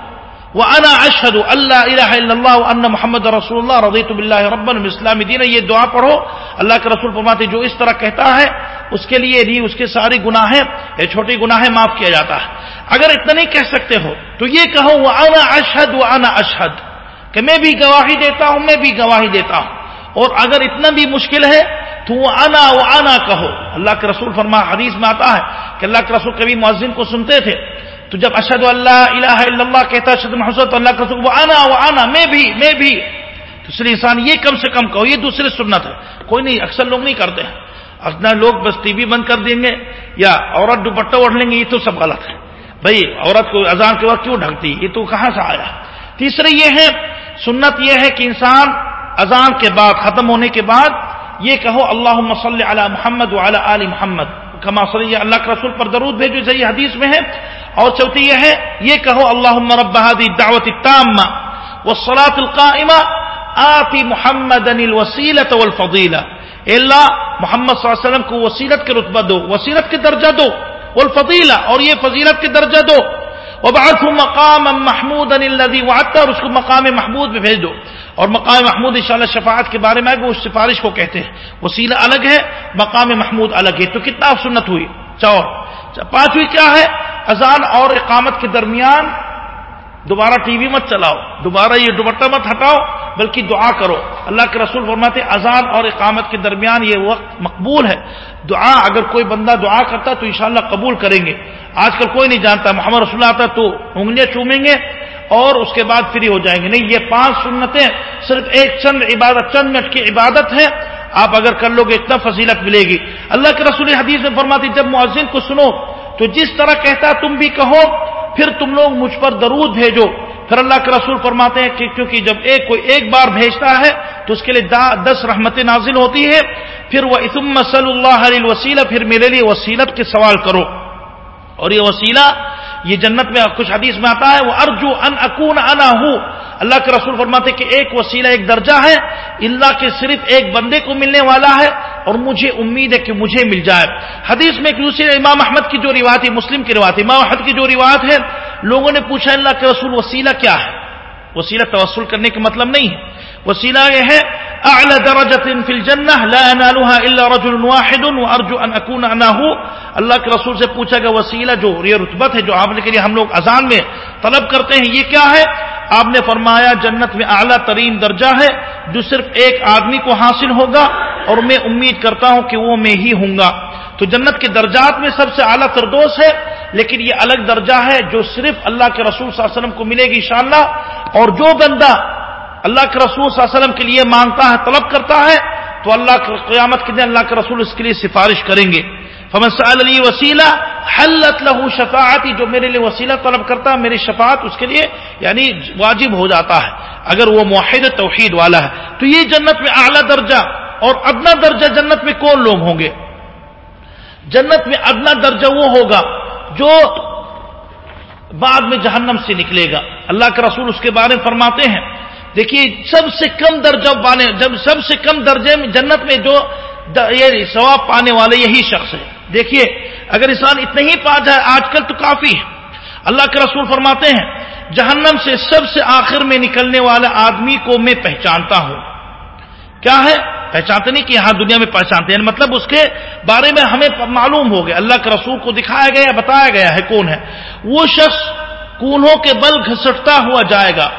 وہ انا اشد اللہ الہ الا اللہ ان محمد رسول اللہ، رضیت باللہ ربن اسلامی دین یہ دعا پڑھو۔ اللہ کے رسول فرماتے جو اس طرح کہتا ہے اس کے لیے نہیں اس کے ساری گناہیں، یہ چھوٹی گناہیں معاف کیا جاتا ہے۔ اگر اتنا نہیں کہہ سکتے ہو، تو یہ کہو، وہ انا اشد وہ انا اشد کہ میں بھی گواہی دیتا ہوں، میں بھی گواہی دیتا ہوں۔ اور اگر اتنا بھی مشکل ہے، تو وہ آنا وہ آنا کہو۔ اللہ کے رسول فرما، حدیث میں آتا ہے کہ اللہ کے رسول کبھی مؤذن کو سنتے تھے، تو جب اشد اللہ الہ الا اللہ کہتا اشد محسوس تو اللہ کے رسول، وہ آنا وہ آنا میں بھی میں بھی۔ دوسرے انسان یہ کم سے کم کہو، یہ دوسرے سنت ہے۔ کوئی نہیں، اکثر لوگ نہیں کرتے ہیں۔ اپنا لوگ بس ٹی وی بند کر دیں گے یا عورت دوپٹہ اوڑھ لیں گے، یہ تو سب غلط ہے۔ بھائی، عورت کو اذان کے وقت کیوں ڈھکتی یہ تو کہاں سے آیا؟ تیسرے یہ ہے، سنت یہ ہے کہ انسان اذان کے بعد، ختم ہونے کے بعد یہ کہو اللہ صلی علی محمد وعلی آل محمد کما صلی اللہ کے رسول پر درود بھیجو صحیح حدیث میں ہے۔ اور چوتھی یہ ہے، یہ کہو اللہ رب هذه الدعوة التامة والصلاة القائمة آتی محمد الوسیلت والفضیلہ اے اللہ محمد صلی اللہ علیہ وسلم کو وسیلت کے رتبہ دو، وسیلت کے درجہ دو، والفضیلہ، اور یہ فضیلت کے درجہ دو۔ وبعثه مقاما محمودا الذي وعدته، اور اس کو مقام محمود میں بھیج دو۔ اور مقام محمود انشاءاللہ شفاعت کے بارے میں وہ سفارش کو کہتے ہیں۔ وسیلہ الگ ہے، مقام محمود الگ ہے۔ تو کتنا سنت ہوئی؟ چور پانچویں کیا ہے؟ اذان اور اقامت کے درمیان دوبارہ ٹی وی مت چلاؤ، دوبارہ یہ دوپٹہ مت ہٹاؤ، بلکہ دعا کرو۔ اللہ کے رسول فرماتے اذان اور اقامت کے درمیان یہ وقت مقبول ہے۔ دعا، اگر کوئی بندہ دعا کرتا تو انشاءاللہ قبول کریں گے۔ آج کل کوئی نہیں جانتا، محمد رسول اللہ آتا تو انگلیاں چومیں گے اور اس کے بعد فری ہو جائیں گے۔ نہیں، یہ پانچ سنتیں صرف ایک چند عبادت، چند منٹ کی عبادت ہے آپ اگر کر لو گے، اتنا فضیلت ملے گی۔ اللہ کے رسول حدیث میں فرماتی جب معذن کو سنو تو جس طرح کہتا تم بھی کہو۔ پھر تم لوگ مجھ پر درود بھیجو۔ پھر اللہ کے رسول فرماتے ہیں کہ کیونکہ جب ایک کوئی ایک بار بھیجتا ہے تو اس کے لیے دس رحمتیں نازل ہوتی ہے پھر وہ اسم صلی اللہ علیہ وسیلہ پھر میرے لیے وسیلت کے سوال کرو۔ اور یہ وسیلہ، یہ جنت میں کچھ حدیث میں آتا ہے، وہ ارجو ان اکون انا ہوں اللہ کے رسول فرماتے کہ ایک وسیلہ، ایک درجہ ہے، اللہ کے صرف ایک بندے کو ملنے والا ہے اور مجھے امید ہے کہ مجھے مل جائے۔ حدیث میں ایک دوسری امام احمد کی جو روایت ہے، مسلم کی روایت امام احمد کی جو روایت ہے، لوگوں نے پوچھا، اللہ کے رسول وسیلہ کیا ہے؟ وسیلہ توسل کرنے کا مطلب نہیں ہے۔ وسیلہ یہ ہے، اعلی درجت فی الجنہ، لا انالها الا رجل واحد وارجو ان اكون انا اللہ کے رسول سے پوچھا گیا، وسیلہ جو، یہ رتبت ہے جو آپ کے لیے ہم لوگ اذان میں طلب کرتے ہیں، یہ کیا ہے؟ آپ نے فرمایا جنت میں اعلیٰ ترین درجہ ہے، جو صرف ایک آدمی کو حاصل ہوگا، اور میں امید کرتا ہوں کہ وہ میں ہی ہوں گا۔ تو جنت کے درجات میں سب سے اعلیٰ تردوس ہے، لیکن یہ الگ درجہ ہے جو صرف اللہ کے رسول صلی اللہ علیہ وسلم کو ملے گی انشاءاللہ۔ اور جو بندہ اللہ کے رسول صلی اللہ علیہ وسلم کے لیے مانگتا ہے، طلب کرتا ہے، تو اللہ کے قیامت کے دن اللہ کے رسول اس کے لیے سفارش کریں گے۔ فمن علی وسیلہ حلت له شفاعتی جو میرے لیے وسیلہ طلب کرتا ہے، میری شفاعت اس کے لیے یعنی واجب ہو جاتا ہے، اگر وہ معاہد توحید والا ہے۔ تو یہ جنت میں اعلیٰ درجہ اور ادنا درجہ جنت میں کون لوگ ہوں گے؟ جنت میں ادنا درجہ وہ ہوگا جو بعد میں جہنم سے نکلے گا۔ اللہ کے رسول اس کے بارے میں فرماتے ہیں۔ دیکھیے، سب سے کم درجہ پانے، جب سب سے کم درجے میں جنت میں جو یہ یعنی ثواب پانے والے یہی شخص ہے۔ دیکھیے، اگر انسان اتنے ہی پا جائے، آج کل تو کافی ہے۔ اللہ کے رسول فرماتے ہیں، جہنم سے سب سے آخر میں نکلنے والے آدمی کو میں پہچانتا ہوں۔ کیا ہے؟ پہچانتے نہیں کہ یہاں دنیا میں پہچانتے ہیں۔ یعنی مطلب اس کے بارے میں ہمیں معلوم ہو گیا، اللہ کے رسول کو دکھایا گیا بتایا گیا ہے کون ہے۔ وہ شخص کونوں کے بل گھسٹتا ہوا جائے گا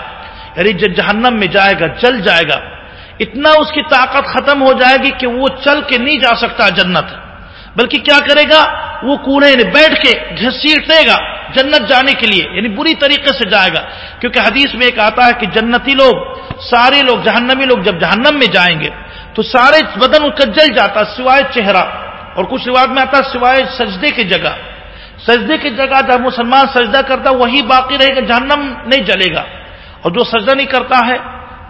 یعنی جب جہنم میں جائے گا، جل جائے گا۔ اتنا اس کی طاقت ختم ہو جائے گی کہ وہ چل کے نہیں جا سکتا جنت۔ بلکہ کیا کرے گا؟ وہ کوڑے یعنی بیٹھ کے گھسیٹے گا جنت جانے کے لیے یعنی بری طریقے سے جائے گا۔ کیونکہ حدیث میں ایک آتا ہے کہ جنتی لوگ، سارے لوگ جہنمی لوگ جب جہنم میں جائیں گے، تو سارے بدن اس کا جل جاتا سوائے چہرہ۔ اور کچھ رواج میں آتا سوائے سجدے کی جگہ۔ سجدے کی جگہ جب مسلمان سجدہ کرتا وہی باقی رہے گا، جہنم نہیں جلے گا۔ اور جو سجدہ نہیں کرتا ہے،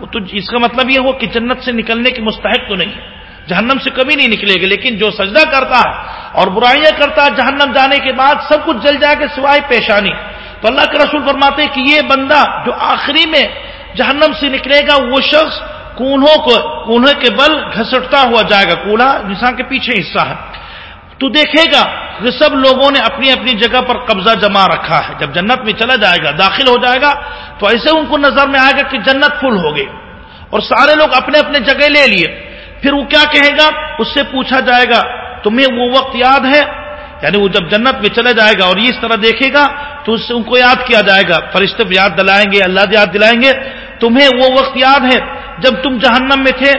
وہ تو اس کا مطلب یہ ہو کہ جنت سے نکلنے کی مستحق تو نہیں ہے۔ جہنم سے کبھی نہیں نکلے گا لیکن جو سجدہ کرتا ہے اور برائیاں کرتا ہے، جہنم جانے کے بعد سب کچھ جل جائے گا سوائے پیشانی۔ تو اللہ کے رسول فرماتے ہیں کہ یہ بندہ جو آخری میں جہنم سے نکلے گا، وہ شخص کونوں کو کونوں کے بل گھسٹتا ہوا جائے گا۔ کوڑا انسان کے پیچھے حصہ ہے۔ تو دیکھے گا کہ سب لوگوں نے اپنی اپنی جگہ پر قبضہ جما رکھا ہے۔ جب جنت میں چلا جائے گا، داخل ہو جائے گا، تو ایسے ان کو نظر میں آئے گا کہ جنت فل ہو گئی۔ اور سارے لوگ اپنے اپنے جگہ لے لیے۔ پھر وہ کیا کہے گا؟ اس سے پوچھا جائے گا، تمہیں وہ وقت یاد ہے؟ یعنی وہ جب جنت میں چلے جائے گا اور اس طرح دیکھے گا، تو اس سے ان کو یاد کیا جائے گا۔ فرشتے یاد دلائیں گے، اللہ یاد دلائیں گے۔ تمہیں وہ وقت یاد ہے جب تم جہنم میں تھے۔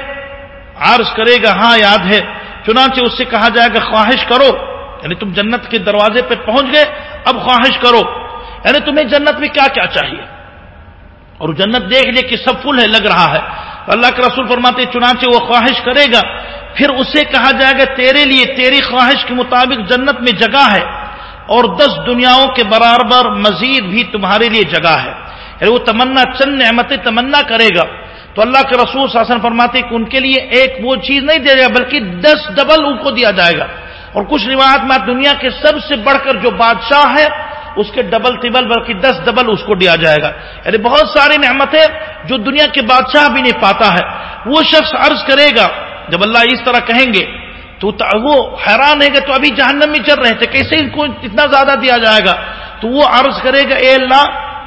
عرض کرے گا ہاں یاد ہے۔ چنانچہ اس سے کہا جائے گا، خواہش کرو۔ یعنی تم جنت کے دروازے پہ پہنچ گئے، اب خواہش کرو۔ یعنی تمہیں جنت میں کیا کیا چاہیے؟ اور جنت دیکھ لے کہ سب فل ہے، لگ رہا ہے۔ اللہ کے رسول فرماتے چنانچہ وہ خواہش کرے گا۔ پھر اسے کہا جائے گا، تیرے لیے تیری خواہش کے مطابق جنت میں جگہ ہے اور دس دنیاؤں کے برابر مزید بھی تمہارے لیے جگہ ہے۔ یعنی وہ تمنا، چند نعمتیں تمنا کرے گا۔ تو اللہ کے رسول شاسن فرماتے کہ ان کے لیے ایک وہ چیز نہیں دے گا بلکہ دس ڈبل ان کو دیا جائے گا۔ اور کچھ روایت میں دنیا کے سب سے بڑھ کر جو بادشاہ ہے اس کے ڈبل تبل بلکہ دس ڈبل اس کو دیا جائے گا۔ یعنی بہت ساری نعمتیں جو دنیا کے بادشاہ بھی نہیں پاتا ہے۔ وہ شخص عرض کرے گا، جب اللہ اس طرح کہیں گے، تو وہ حیران ہے گا، تو ابھی جہنم میں چل رہے تھے، کیسے ان کو اتنا زیادہ دیا جائے گا؟ تو وہ عرض کرے گا، اے اللہ،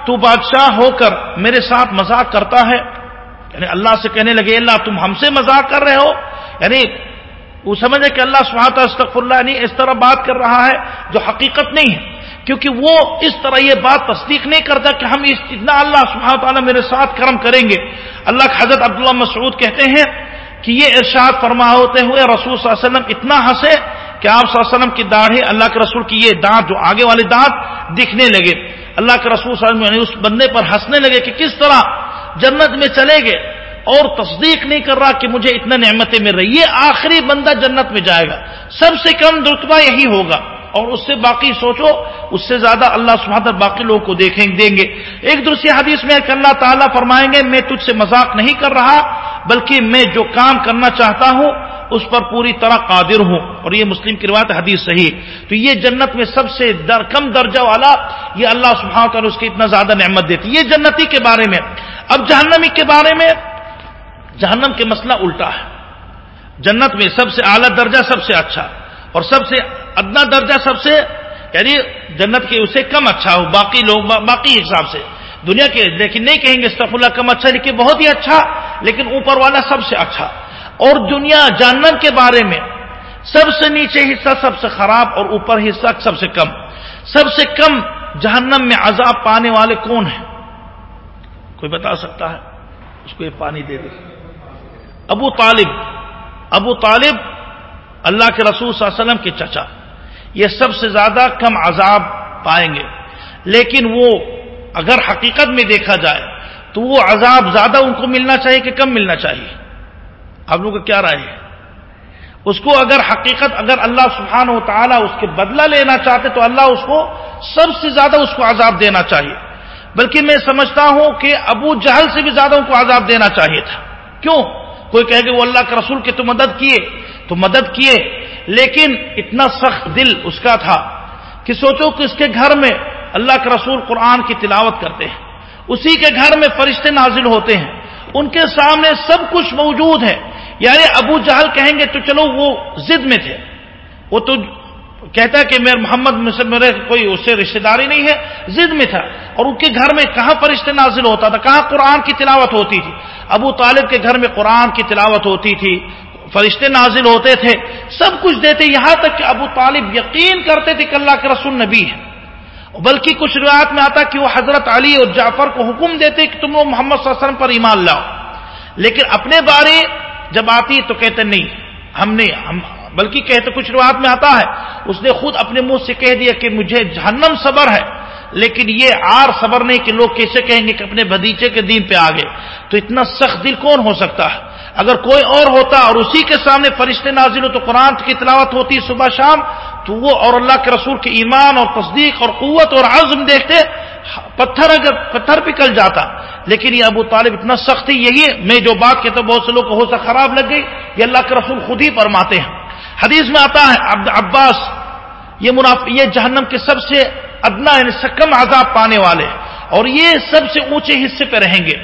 تو بادشاہ ہو کر میرے ساتھ مذاق کرتا ہے۔ یعنی اللہ سے کہنے لگے اللہ، تم ہم سے مذاق کر رہے ہو؟ یعنی وہ سمجھے کہ اللہ سبحانہ استغفر اللہ نہیں یعنی اس طرح بات کر رہا ہے جو حقیقت نہیں ہے، کیونکہ وہ اس طرح یہ بات تصدیق نہیں کرتا کہ ہم اس اتنا اللہ سبحانہ تعالیٰ میرے ساتھ کرم کریں گے۔ اللہ کے حضرت عبداللہ مسعود کہتے ہیں کہ یہ ارشاد فرما ہوتے ہوئے رسول صلی اللہ علیہ وسلم اتنا ہنسے کہ آپ صلی اللہ علیہ وسلم کی داڑھی، اللہ کے رسول کی یہ دانت، جو آگے والے دانت، دکھنے لگے۔ اللہ کے رسول صلی اللہ علیہ وسلم یعنی اس بندے پر ہنسنے لگے کہ کس طرح جنت میں چلے گئے۔ اور تصدیق نہیں کر رہا کہ مجھے اتنا نعمتیں مل رہی یہ آخری بندہ جنت میں جائے گا۔ سب سے کم رتبہ یہی ہوگا۔ اور اس سے باقی سوچو، اس سے زیادہ اللہ سبحانہ باقی لوگوں کو دیکھیں دیں گے۔ ایک دوسری حدیث میں کہ اللہ تعالیٰ فرمائیں گے، میں تجھ سے مذاق نہیں کر رہا، بلکہ میں جو کام کرنا چاہتا ہوں، اس پر پوری طرح قادر ہوں۔ اور یہ مسلم کی روایت حدیث صحیح۔ تو یہ جنت میں سب سے در، کم درجہ والا یہ اللہ سبحانہ تعالیٰ اس کی اتنا زیادہ نعمت دیتی یہ جنتی کے بارے میں۔ اب جہنمی کے بارے میں جہنم کے مسئلہ الٹا ہے۔ جنت میں سب سے اعلیٰ درجہ سب سے اچھا اور سب سے ادنا درجہ سب سے یعنی جنت کے اسے کم اچھا ہو، باقی لوگ باقی حساب سے۔ دنیا کے لیکن نہیں کہیں گے استف اللہ کم اچھا لیکن بہت ہی اچھا لیکن اوپر والا سب سے اچھا۔ اور دنیا جہنم کے بارے میں سب سے نیچے حصہ سب سے خراب اور اوپر حصہ سب سے کم۔ سب سے کم جہنم میں عذاب پانے والے کون ہیں؟ کوئی بتا سکتا ہے؟ اس کو یہ پانی دے دے۔ ابو طالب ابو طالب اللہ کے رسول صلی اللہ علیہ وسلم کے چچا۔ یہ سب سے زیادہ کم عذاب پائیں گے۔ لیکن وہ اگر حقیقت میں دیکھا جائے تو وہ عذاب زیادہ ان کو ملنا چاہیے کہ کم ملنا چاہیے۔ آپ لوگ کیا رائے ہے؟ اس کو اگر حقیقت، اگر اللہ سبحانہ و تعالیٰ اس کے بدلہ لینا چاہتے تو اللہ اس کو سب سے زیادہ اس کو عذاب دینا چاہیے۔ بلکہ میں سمجھتا ہوں کہ ابو جہل سے بھی زیادہ ان کو عذاب دینا چاہیے تھا۔ کیوں؟ کوئی کہے کہ وہ اللہ کے رسول کے تو مدد کیے، تو مدد کیے، لیکن اتنا سخت دل اس کا تھا کہ سوچو کہ اس کے گھر میں اللہ کے رسول قرآن کی تلاوت کرتے ہیں، اسی کے گھر میں فرشتے نازل ہوتے ہیں، ان کے سامنے سب کچھ موجود ہے۔ یعنی ابو جہل کہیں گے تو چلو وہ ضد میں تھے، وہ تو کہتا ہے کہ میرے محمد میرے کوئی اس سے رشتے داری نہیں ہے، ضد میں تھا۔ اور ان کے گھر میں کہاں فرشتے نازل ہوتا تھا؟ کہاں قرآن کی تلاوت ہوتی تھی؟ ابو طالب کے گھر میں قرآن کی تلاوت ہوتی تھی۔ فرشتے نازل ہوتے تھے۔ سب کچھ دیتے، یہاں تک کہ ابو طالب یقین کرتے تھے کہ اللہ کے رسول نبی ہے بلکہ کچھ روایات میں آتا کہ وہ حضرت علی اور جعفر کو حکم دیتے کہ تم لوگ محمد صلی اللہ علیہ وسلم پر ایمان لاؤ۔ لیکن اپنے بارے جب آتی تو کہتے نہیں، ہم نے ہم بلکہ کہتے کچھ روایت میں آتا ہے، اس نے خود اپنے منہ سے کہہ دیا کہ مجھے جہنم صبر ہے، لیکن یہ آر صبر نہیں کہ لوگ کیسے کہیں گے کہ اپنے بھدیچے کے دین پہ آگے تو اتنا سخت دل کون ہو سکتا ہے؟ اگر کوئی اور ہوتا اور اسی کے سامنے فرشتے نازل ہو تو قرآن کی تلاوت ہوتی صبح شام، تو وہ اور اللہ کے رسول کے ایمان اور تصدیق اور قوت اور عزم دیکھتے، پتھر اگر پتھر پکل جاتا۔ لیکن یہ ابو طالب اتنا سخت یہی ہے۔ میں جو بات کہتا ہوں، بہت سے لوگ کو ہو خراب لگ گئی۔ یہ اللہ کے رسول خود ہی فرماتے ہیں۔ حدیث میں آتا ہے، عبد عباس، یہ مناف، یہ جہنم کے سب سے ادنا یعنی سکم عذاب پانے والے، اور یہ سب سے اونچے حصے پہ رہیں گے۔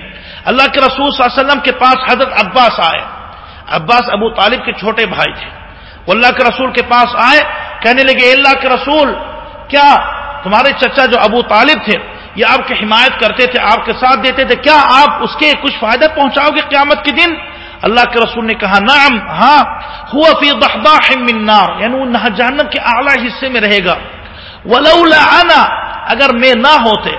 اللہ کے رسول صلی اللہ علیہ وسلم کے پاس حضرت عباس آئے۔ عباس ابو طالب کے چھوٹے بھائی تھے۔ وہ اللہ کے رسول کے پاس آئے، کہنے لگے اللہ کے رسول، کیا تمہارے چچا جو ابو طالب تھے، یہ آپ کی حمایت کرتے تھے، آپ کے ساتھ دیتے تھے، کیا آپ اس کے کچھ فائدہ پہنچاؤ گے قیامت کے دن؟ اللہ کے رسول نے کہا، نعم ہاں ہوا فی من نار یعنی وہ نہ جہنم کے اعلی حصے میں رہے گا۔ ولولا انا، اگر میں نہ ہوتے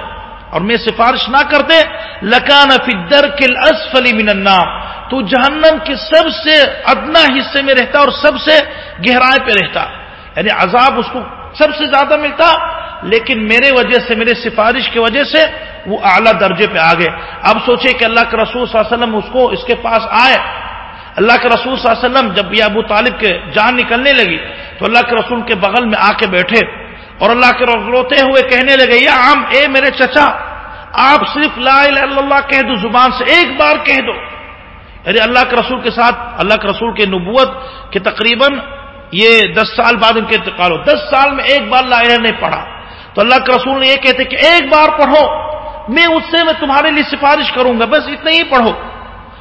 اور میں سفارش نہ کرتے، لکان فی الدرک الاسفل من النار۔ تو جہنم کے سب سے ادنا حصے میں رہتا اور سب سے گہرائے پہ رہتا۔ یعنی عذاب اس کو سب سے زیادہ ملتا، لیکن میرے وجہ سے، میرے سفارش کی وجہ سے وہ اعلیٰ درجے پہ آ گئے۔ اب سوچے کہ اللہ کے رسول صلی اللہ علیہ وسلم اس کو، اس کے پاس آئے۔ اللہ کے رسول صلی اللہ علیہ وسلم جب یہ ابو طالب کے جان نکلنے لگی، تو اللہ کے رسول کے بغل میں آ کے بیٹھے۔ اور اللہ کے روتے ہوئے کہنے لگے، یا عام اے میرے چچا، آپ صرف لا الہ الا اللہ کہہ دو، زبان سے ایک بار کہہ دو۔ یعنی اللہ کے رسول کے ساتھ، اللہ کے رسول کے نبوت کے تقریباً یہ دس سال بعد ان کے انتقال ہو۔ دس سال میں ایک بار لا الہ نہیں پڑھا۔ تو اللہ کے رسول نے یہ کہتے کہ ایک بار پڑھو۔ میں اس سے میں تمہارے لیے سفارش کروں گا، بس اتنا ہی پڑھو۔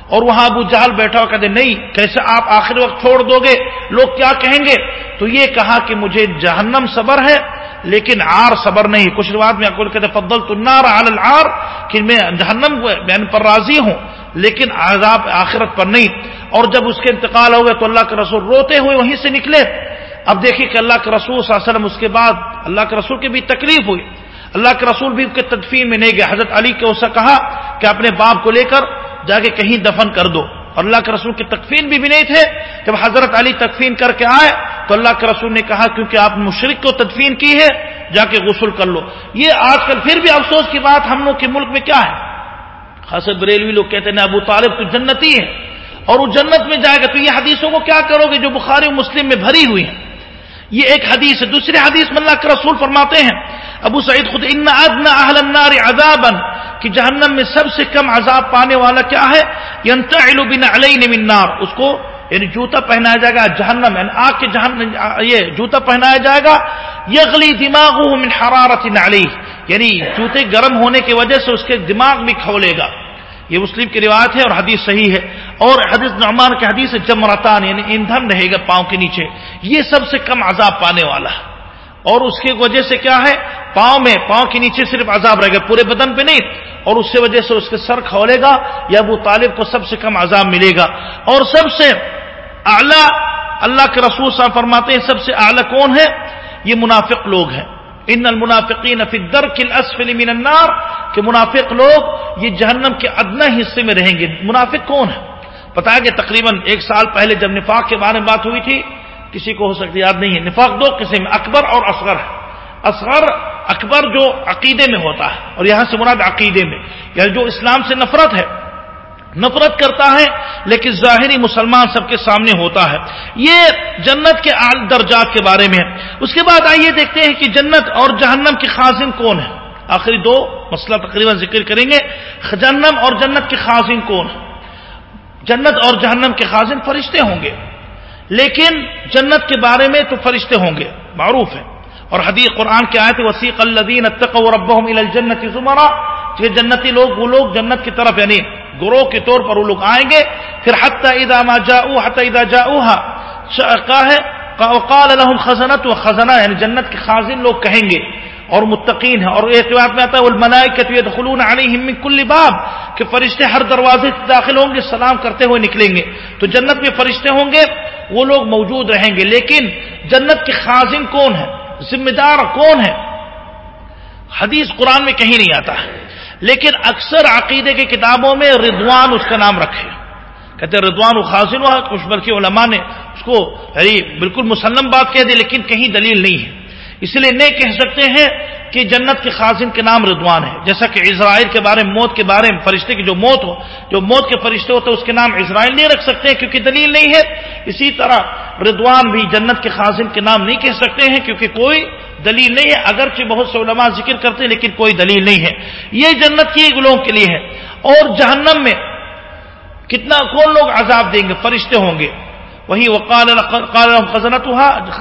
اور وہاں ابو جہل بیٹھا ہو کہتے، نہیں، کیسے آپ آخری وقت چھوڑ دو گے؟ لوگ کیا کہیں گے؟ تو یہ کہا کہ مجھے جہنم صبر ہے، لیکن آر صبر نہیں۔ کچھ روایت میں اکول کہتے فضل تنار العار، کہ میں جہنم پر راضی ہوں۔ لیکن عذاب آخرت پر نہیں۔ اور جب اس کے انتقال ہو گئے تو اللہ کے رسول روتے ہوئے وہیں سے نکلے۔ اب دیکھیے کہ اللہ کے رسول صلی اللہ علیہ وسلم اس کے بعد اللہ کے رسول کی بھی تکلیف ہوئی۔ اللہ کے رسول بھی کے تدفین میں نہیں گئے۔ حضرت علی کے اسے کہا کہ اپنے باپ کو لے کر جا کے کہیں دفن کر دو۔ اور اللہ کے رسول کی تکفین بھی, بھی نہیں تھے۔ جب حضرت علی تکفین کر کے آئے تو اللہ کے رسول نے کہا کیونکہ آپ مشرق کو تدفین کی ہے جا کے غسل کر لو۔ یہ آج کل پھر بھی افسوس کی بات ہم لوگ کے ملک میں کیا ہے؟ خاص بریلوی لوگ کہتے ہیں ابو طالب تو جنتی ہے اور وہ جنت میں جائے گا تو یہ حدیثوں کو کیا کرو گے جو بخاری مسلم میں بھری ہوئی ہیں؟ یہ ایک حدیث ہے۔ دوسرے حدیث میں اللہ کے رسول فرماتے ہیں، ابو سعید خود ان ادنا اہل النار عذابا کہ جہنم میں سب سے کم عذاب پانے والا کیا ہے؟ ینتعل بن علین من نار۔ اس کو یعنی جوتا پہنایا جائے گا، جہنم یعنی آگ کے جہنم، یہ جوتا پہنایا جائے گا، یغلی دماغ من حرارت علی یعنی جوتے گرم ہونے کی وجہ سے اس کے دماغ بھی کھولے گا۔ یہ مسلم کی روایت ہے اور حدیث صحیح ہے۔ اور حدیث نعمان کی حدیث جمرتان یعنی ایندھن رہے گا پاؤں کے نیچے۔ یہ سب سے کم عذاب پانے والا ہے۔ اور اس کی وجہ سے کیا ہے؟ پاؤں میں، پاؤں کے نیچے صرف عذاب رہے گا پورے بدن پہ نہیں، اور اس سے وجہ سے اس کے سر کھولے گا، یا ابو طالب کو سب سے کم عذاب ملے گا۔ اور سب سے اعلیٰ، اللہ کے رسول صاحب فرماتے ہیں، سب سے اعلیٰ کون ہے؟ یہ منافق لوگ ہیں۔ ان المنافقین فی الدرک الاسفل من النار، کہ منافق لوگ یہ جہنم کے ادنا حصے میں رہیں گے۔ منافق کون ہے؟ پتا کہ تقریباً ایک سال پہلے جب نفاق کے بارے میں بات ہوئی تھی کسی کو ہو سکتی یاد نہیں ہے۔ نفاق دو قسم، اکبر اور اصغر۔ اصغر، اکبر جو عقیدے میں ہوتا ہے اور یہاں سے مراد عقیدے میں۔ یعنی جو اسلام سے نفرت ہے، نفرت کرتا ہے، لیکن ظاہری مسلمان سب کے سامنے ہوتا ہے۔ یہ جنت کے درجات کے بارے میں ہے۔ اس کے بعد آئیے دیکھتے ہیں کہ جنت اور جہنم کی خازن کون ہے۔ آخری دو مسئلہ تقریباً ذکر کریں گے۔ جنم اور جنت کے خازن کون ہے؟ جنت اور جہنم کے خازن فرشتے ہوں گے۔ لیکن جنت کے بارے میں تو فرشتے ہوں گے، معروف ہے اور حدیث قرآن کے آئے تھے وسیق الدین الجنت زمرہ کہ جنتی لوگ، وہ لوگ جنت کی طرف یعنی گروہ کے طور پر وہ لوگ آئیں گے۔ پھر حتی اذا ما جاؤ حتی اذا جاؤها کا ہے قال لهم خزنت و خزنہ یعنی جنت کے خازن لوگ کہیں گے۔ اور متقین ہیں۔ اور ایک بات میں آتا ہے الملائکت یدخلون علیہم من کل باب۔ کہ فرشتے ہر دروازے سے داخل ہوں گے، سلام کرتے ہوئے نکلیں گے۔ تو جنت میں فرشتے ہوں گے وہ لوگ موجود رہیں گے۔ لیکن جنت کے خازن کون ہے ذمہ دار کون ہے حدیث قرآن میں کہیں نہیں آتا۔ ہے لیکن اکثر عقیدے کی کتابوں میں ردوان اس کا نام رکھے۔ کہتے ردوان و خاصن ہوا، کچھ برقی علماء نے اس کو یعنی بالکل مسلم بات کہہ دی، لیکن کہیں دلیل نہیں ہے۔ اس لیے نہیں کہہ سکتے ہیں کہ جنت کے خازن کے نام ردوان ہے۔ جیسا کہ اسرائیل کے بارے میں، موت کے بارے میں، فرشتے کی جو موت ہو، جو موت کے فرشتے ہوتے اس کے نام اسرائیل نہیں رکھ سکتے ہیں، کیونکہ دلیل نہیں ہے۔ اسی طرح ردوان بھی جنت کے خازن کے نام نہیں کہہ سکتے ہیں، کیونکہ کوئی دلیل نہیں ہے۔ اگرچہ بہت سے علماء ذکر کرتے ہیں، لیکن کوئی دلیل نہیں ہے۔ یہ جنت کی لوگوں کے لیے ہے۔ اور جہنم میں کتنا، کون لوگ عذاب دیں گے؟ فرشتے ہوں گے۔ وہی وقال خزنت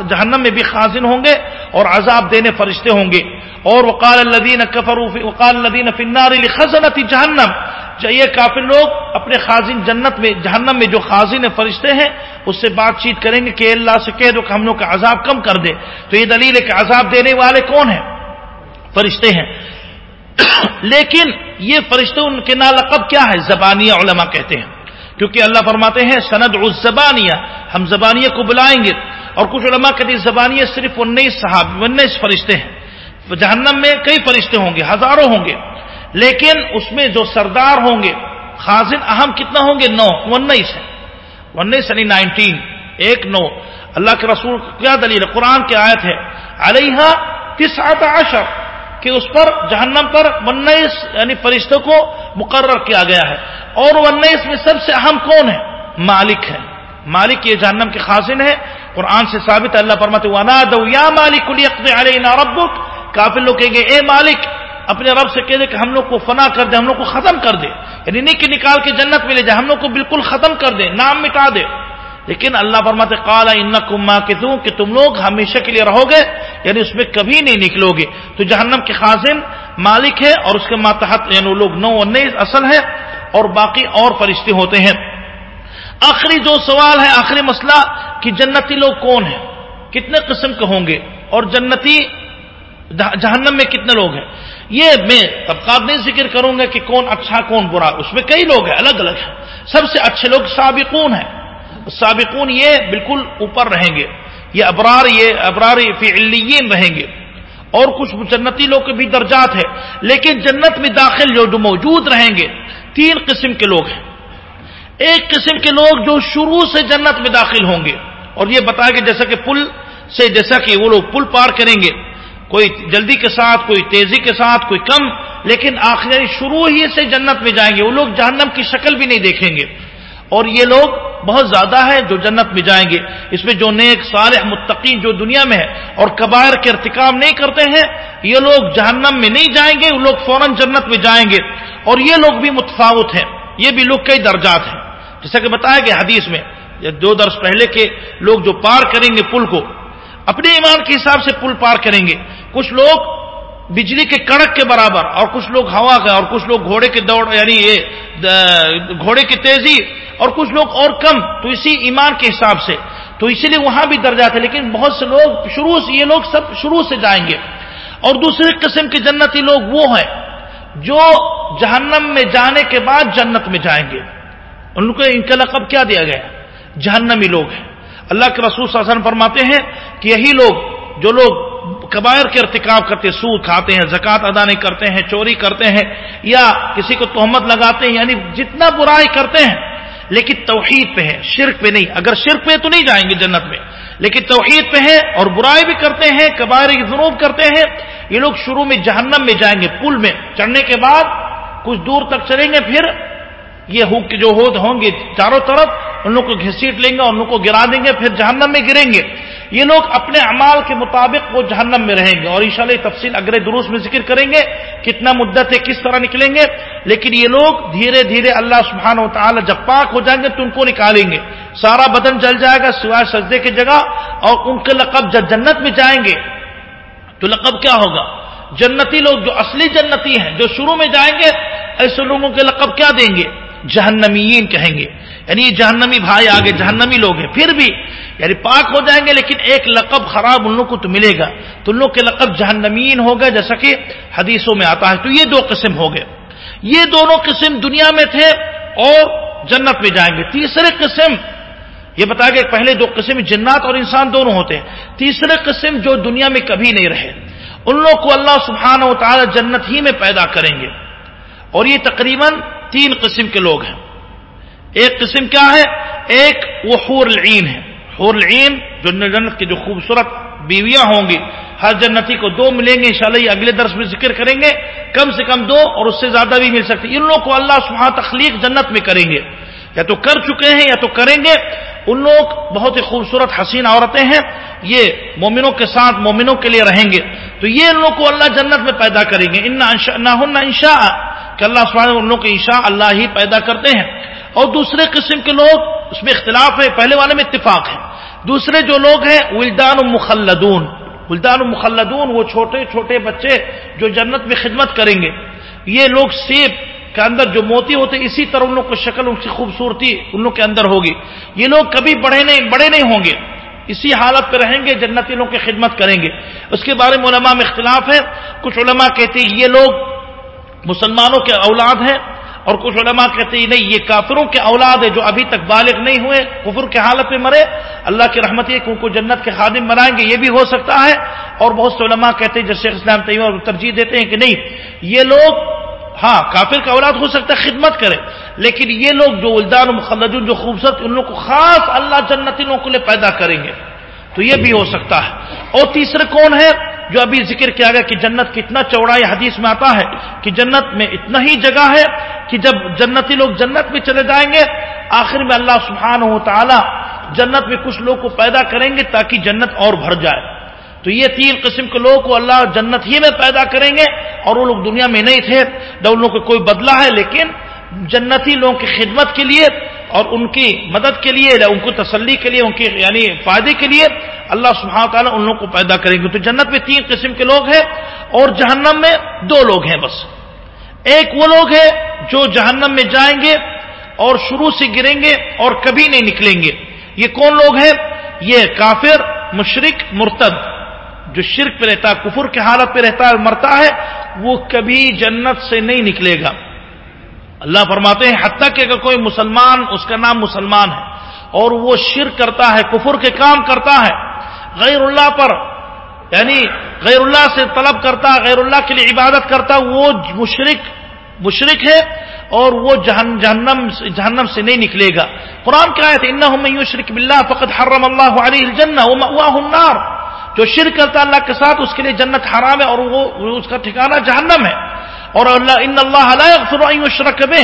جہنم میں بھی خازن ہوں گے اور عذاب دینے فرشتے ہوں گے۔ اور وقال الدین وقال الدین فنار خزنت جہنم۔ یہ کافی لوگ اپنے خازن جنت میں جہنم میں جو خازن فرشتے ہیں، اس سے بات چیت کریں گے کہ اللہ سے کہہ دو کہ ہم لوگ کا عذاب کم کر دے۔ تو یہ دلیل ہے کہ عذاب دینے والے کون ہیں؟ فرشتے ہیں۔ لیکن یہ فرشتے ان کے نالقب کیا ہے زبانیہ علماء کہتے ہیں۔ کیونکہ اللہ فرماتے ہیں سند الزبانیہ ہم زبانیہ کو بلائیں گے۔ اور کچھ علماء کہتے ہیں، زبانیہ صرف انیس صحاب انیس فرشتے ہیں۔ جہنم میں کئی فرشتے ہوں گے، ہزاروں ہوں گے۔ لیکن اس میں جو سردار ہوں گے، خازن اہم کتنا ہوں گے؟ نو، انیس ہے انیس یعنی نائنٹین، ایک نو۔ اللہ کے رسول، کیا دلیل ہے؟ قرآن کی آیت ہے علیہ کس عشر۔ کہ اس پر جہنم پر انیس یعنی فرشتوں کو مقرر کیا گیا ہے۔ اور انیس میں سب سے اہم کون ہے؟ مالک ہے۔ مالک یہ جہنم کے خازن ہے۔ قرآن سے ثابت اللہ پرمت وانا دو یا مالک علینا ربک کافی لوگ کہیں گے، اے مالک، اپنے رب سے کہہ دے کہ ہم لوگ کو فنا کر دے، ہم لوگ کو ختم کر دے۔ یعنی نہیں کہ نکال کے جنت میں لے جائے ہم لوگ کو بالکل ختم کر دے، نام مٹا دے۔ لیکن اللہ فرماتے کالا ان کما کے دوں کہ تم لوگ ہمیشہ کے لیے رہو گے یعنی اس میں کبھی نہیں نکلو گے۔ تو جہنم کے خازن مالک ہے اور اس کے ماتحت یعنی لوگ نو اصل ہے اور باقی اور فرشتے ہوتے ہیں۔ آخری جو سوال ہے، آخری مسئلہ، کہ جنتی لوگ کون ہیں؟ کتنے قسم کے ہوں گے؟ اور جنتی جہنم میں کتنے لوگ ہیں؟ یہ میں طبقات نہیں ذکر کروں گا کہ کون اچھا کون برا۔ اس میں کئی لوگ ہیں الگ الگ ہیں۔ سب سے اچھے لوگ سابقون ہیں۔ سابقون یہ بالکل اوپر رہیں گے، یہ ابرار یہ ابرار فی علیین رہیں گے۔ اور کچھ جنتی لوگ کے بھی درجات ہے لیکن جنت میں داخل جو موجود رہیں گے، تین قسم کے لوگ ہیں۔ ایک قسم کے لوگ جو شروع سے جنت میں داخل ہوں گے، اور یہ بتا کہ جیسا کہ پل سے جیسا کہ وہ لوگ پل پار کریں گے، کوئی جلدی کے ساتھ، کوئی تیزی کے ساتھ، کوئی کم، لیکن آخر شروع ہی سے جنت میں جائیں گے۔ وہ لوگ جہنم کی شکل بھی نہیں دیکھیں گے۔ اور یہ لوگ بہت زیادہ ہے جو جنت میں جائیں گے۔ اس میں جو نیک، صالح، متقین جو دنیا میں ہے اور قبائر کے ارتکاب نہیں کرتے ہیں، یہ لوگ جہنم میں نہیں جائیں گے، وہ لوگ فوراً جنت میں جائیں گے۔ اور یہ لوگ بھی متفاوت ہیں، یہ بھی لوگ کئی درجات ہیں۔ جیسا کہ بتایا گیا حدیث میں دو درس پہلے کے لوگ جو پار کریں گے پل کو، اپنے ایمان کے حساب سے پل پار کریں گے۔ کچھ لوگ بجلی کے کڑک کے برابر اور کچھ لوگ ہوا کا اور کچھ لوگ گھوڑے کے دوڑ یعنی یہ گھوڑے کی تیزی اور کچھ لوگ اور کم، تو اسی ایمان کے حساب سے۔ تو اسی لیے وہاں بھی درجات ہے لیکن بہت سے لوگ شروع سے، یہ لوگ سب شروع سے جائیں گے۔ اور دوسری قسم کے جنتی لوگ وہ ہیں جو جہنم میں جانے کے بعد جنت میں جائیں گے۔ ان کو ان کا لقب کیا دیا گیا؟ جہنمی لوگ ہیں۔ اللہ کے رسول صلی اللہ علیہ وسلم فرماتے ہیں کہ یہی لوگ جو لوگ کبائر کے ارتکاب کرتے سود کھاتے ہیں، زکوٰۃ ادا نہیں کرتے ہیں، چوری کرتے ہیں یا کسی کو تہمت لگاتے ہیں یعنی جتنا برائی کرتے ہیں لیکن توحید پہ ہے، شرک پہ نہیں۔ اگر شرک پہ تو نہیں جائیں گے جنت میں۔ لیکن توحید پہ ہے اور برائی بھی کرتے ہیں، کبائر ضرور کرتے ہیں۔ یہ لوگ شروع میں جہنم میں جائیں گے، پل میں۔ چڑھنے کے بعد کچھ دور تک چلیں گے، پھر یہ جو ہود ہوں گے چاروں طرف، ان لوگ کو گھسیٹ لیں گے اور ان لوگ کو گرا دیں گے، پھر جہنم میں گریں گے۔ یہ لوگ اپنے اعمال کے مطابق وہ جہنم میں رہیں گے۔ اور انشاءاللہ شاء تفصیل اگلے دروس میں ذکر کریں گے، کتنا مدت ہے، کس طرح نکلیں گے۔ لیکن یہ لوگ دھیرے دھیرے اللہ سبحانہ و تعالی جب پاک ہو جائیں گے تو ان کو نکالیں گے۔ سارا بدن جل جائے گا، سوائے سجدے کی جگہ، اور ان کے لقب جب جنت میں جائیں گے، تو لقب کیا ہوگا؟ جنتی لوگ جو اصلی جنتی ہیں، جو شروع میں جائیں گے، ایسے لوگوں کے لقب کیا دیں گے؟ جہنمین کہیں گے۔ یعنی یہ جہنمی بھائی آگے جہنمی لوگ ہیں۔ پھر بھی یعنی پاک ہو جائیں گے لیکن ایک لقب خراب ان لوگ کو تو ملے گا۔ تو ان لوگ کے لقب جہنمین ہو گئے، جیسا کہ حدیثوں میں آتا ہے۔ تو یہ دو قسم ہو گئے۔ یہ دونوں قسم دنیا میں تھے اور جنت میں جائیں گے۔ تیسرے قسم، یہ بتایا گیا پہلے دو قسم جنات اور انسان دونوں ہوتے ہیں۔ تیسرے قسم جو دنیا میں کبھی نہیں رہے۔ ان لوگ کو اللہ سبحانہ و تعالی جنت ہی میں پیدا کریں گے۔ اور یہ تقریباً تین قسم کے لوگ ہیں۔ ایک قسم کیا ہے؟ ایک وہ حور العین ہے۔ حور العین جو جنت کی جو خوبصورت بیویاں ہوں گی، ہر جنتی کو دو ملیں گے، انشاءاللہ یہ اگلے درس میں ذکر کریں گے۔ کم سے کم دو اور اس سے زیادہ بھی مل سکتی۔ ان لوگوں کو اللہ سبحانہ تخلیق جنت میں کریں گے۔ یا تو کر چکے ہیں یا تو کریں گے۔ ان لوگ بہت ہی خوبصورت حسین عورتیں ہیں۔ یہ مومنوں کے ساتھ مومنوں کے لیے رہیں گے۔ تو یہ ان لوگ کو اللہ جنت میں پیدا کریں گے۔ ان نہ انشا کہ اللہ سبحانہ ان لوگ کے انشاء اللہ ہی پیدا کرتے ہیں اور دوسرے قسم کے لوگ اس میں اختلاف ہے، پہلے والے میں اتفاق ہے۔ دوسرے جو لوگ ہیں، ولدان مخلدون۔ ولدان مخلدون، وہ چھوٹے چھوٹے بچے جو جنت میں خدمت کریں گے۔ یہ لوگ سیب کے اندر جو موتی ہوتے، اسی طرح ان لوگ کو شکل، ان کی خوبصورتی ان لوگ کے اندر ہوگی۔ یہ لوگ کبھی بڑے نہیں بڑے نہیں ہوں گے۔ اسی حالت پہ رہیں گے، جنتی لوگ کی خدمت کریں گے۔ اس کے بارے میں علماء میں اختلاف ہے۔ کچھ علماء کہتے ہیں، یہ لوگ مسلمانوں کے اولاد ہیں اور کچھ علماء کہتے ہیں، نہیں، یہ کافروں کے اولاد ہے جو ابھی تک بالغ نہیں ہوئے، کفر کے حالت میں مرے۔ اللہ کی رحمت یہ کہ ان کو جنت کے خادم بنائیں گے، یہ بھی ہو سکتا ہے۔ اور بہت سے علماء کہتے ہیں جیسے اسلام طیبہ ترجیح دیتے ہیں کہ نہیں، یہ لوگ ہاں کافر کا اولاد ہو سکتا ہے، خدمت کرے۔ لیکن یہ لوگ جو الدان مخلجون جو خوبصورت، ان لوگ کو خاص اللہ جنتی لوگوں کے لیے پیدا کریں گے۔ تو یہ بھی ہو سکتا ہے۔ اور تیسرے کون ہے جو ابھی ذکر کیا گیا کہ جنت کتنا چوڑائی حدیث میں آتا ہے کہ جنت میں اتنا ہی جگہ ہے کہ جب جنتی لوگ جنت میں چلے جائیں گے، آخر میں اللہ سبحانہ ہو تعالی جنت میں کچھ لوگ کو پیدا کریں گے تاکہ جنت اور بھر جائے۔ تو یہ تین قسم کے لوگوں کو اللہ جنت ہی میں پیدا کریں گے اور وہ لوگ دنیا میں نہیں تھے، نہ ان لوگوں کو کوئی بدلہ ہے، لیکن جنتی لوگوں کی خدمت کے لیے اور ان کی مدد کے لیے ان کو تسلی کے لیے، ان کی یعنی فائدے کے لیے اللہ سبحانہ تعالیٰ ان لوگوں کو پیدا کریں گے۔ تو جنت میں تین قسم کے لوگ ہیں اور جہنم میں دو لوگ ہیں بس۔ ایک وہ لوگ ہیں جو جہنم میں جائیں گے اور شروع سے گریں گے اور کبھی نہیں نکلیں گے۔ یہ کون لوگ ہیں؟ یہ کافر مشرق مرتد۔ جو شرک پہ رہتا ہے، کفر کے حالت پہ رہتا ہے، مرتا ہے، وہ کبھی جنت سے نہیں نکلے گا۔ اللہ فرماتے ہیں، حتیٰ کہ اگر کوئی مسلمان، اس کا نام مسلمان ہے، اور وہ شرک کرتا ہے، کفر کے کام کرتا ہے، غیر اللہ پر یعنی غیر اللہ سے طلب کرتا، غیر اللہ کے لیے عبادت کرتا، وہ مشرق مشرق ہے، اور وہ جہنم جہنم سے نہیں نکلے گا۔ قرآن کیا ہے ان شرک بلّہ فقط حرم اللہ علیہ النار۔ جو شرک کرتا اللہ کے ساتھ، اس کے لیے جنت حرام ہے، اور وہ، اس کا ٹھکانہ جہنم ہے۔ اور اللہ ان اللہ علیہ شرک میں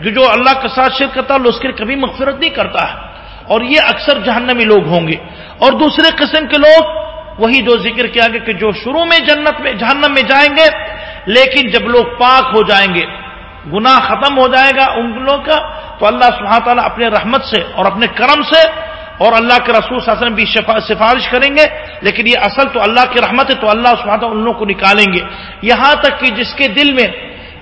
جو جو اللہ کے ساتھ شرک کرتا ہے اس کے کبھی مغفرت نہیں کرتا ہے۔ اور یہ اکثر جہنمی لوگ ہوں گے۔ اور دوسرے قسم کے لوگ، وہی جو ذکر کیا گیا کہ جو شروع میں جنت میں جہنم میں جائیں گے، لیکن جب لوگ پاک ہو جائیں گے، گناہ ختم ہو جائے گا ان لوگوں کا، تو اللہ سبحانہ تعالیٰ اپنے رحمت سے اور اپنے کرم سے اور اللہ کے رسول صلی اللہ علیہ وسلم بھی سفارش کریں گے، لیکن یہ اصل تو اللہ کی رحمت ہے، تو اللہ سبحانہ ان لوگوں کو نکالیں گے۔ یہاں تک کہ جس کے دل میں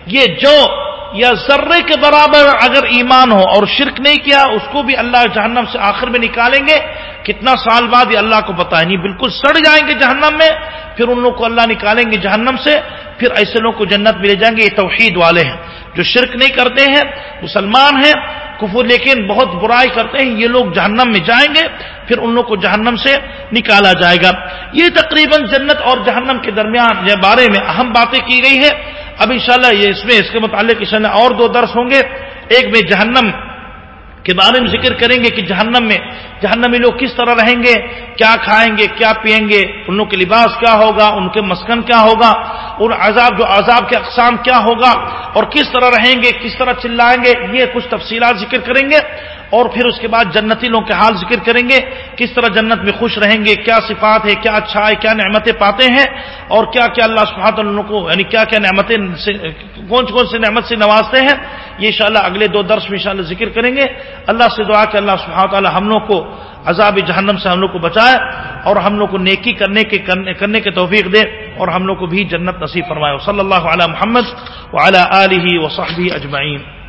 یہ جو یا ذرے کے برابر اگر ایمان ہو اور شرک نہیں کیا، اس کو بھی اللہ جہنم سے آخر میں نکالیں گے۔ کتنا سال بعد یہ اللہ کو پتا نہیں، بالکل سڑ جائیں گے جہنم میں، پھر ان لوگ کو اللہ نکالیں گے جہنم سے، پھر ایسے لوگ کو جنت ملے جائیں گے، یہ توحید والے ہیں۔ جو شرک نہیں کرتے ہیں، مسلمان ہیں، کفر، لیکن بہت برائی کرتے ہیں، یہ لوگ جہنم میں جائیں گے، پھر ان لوگ کو جہنم سے نکالا جائے گا۔ یہ تقریباً جنت اور جہنم کے درمیان یہ بارے میں اہم باتیں کی گئی ہے اب انشاءاللہ یہ اس میں، اس کے متعلق اس میں اور دو درس ہوں گے۔ ایک میں جہنم کے بارے میں ذکر کریں گے کہ جہنم میں جہنمی لوگ کس طرح رہیں گے، کیا کھائیں گے، کیا پیئیں گے، ان لوگ کے لباس کیا ہوگا، ان کے مسکن کیا ہوگا ان عذاب جو عذاب کے اقسام کیا ہوگا، اور کس طرح رہیں گے، کس طرح چلائیں گے، یہ کچھ تفصیلات ذکر کریں گے۔ اور پھر اس کے بعد جنتی لوگوں کے حال ذکر کریں گے، کس طرح جنت میں خوش رہیں گے، کیا صفات ہے کیا اچھا ہے، کیا نعمتیں پاتے ہیں، اور کیا کیا اللہ سبحانہ کو یعنی کیا کیا نعمتیں کون کون سے نعمت سے نوازتے ہیں، یہ انشاءاللہ اگلے دو درس میں انشاءاللہ ذکر کریں گے۔ اللہ سے دعا کہ اللہ سبحانہ تعالی ہم لوگ کو عذاب جہنم سے ہم لوگ کو بچائے اور ہم لوگ کو نیکی کرنے کے کرنے کے توفیق دے اور ہم لوگ کو بھی جنت نصیب فرمائے۔ صلی اللہ علیہ محمد وعلی آلہ وصحبہ اجمعین۔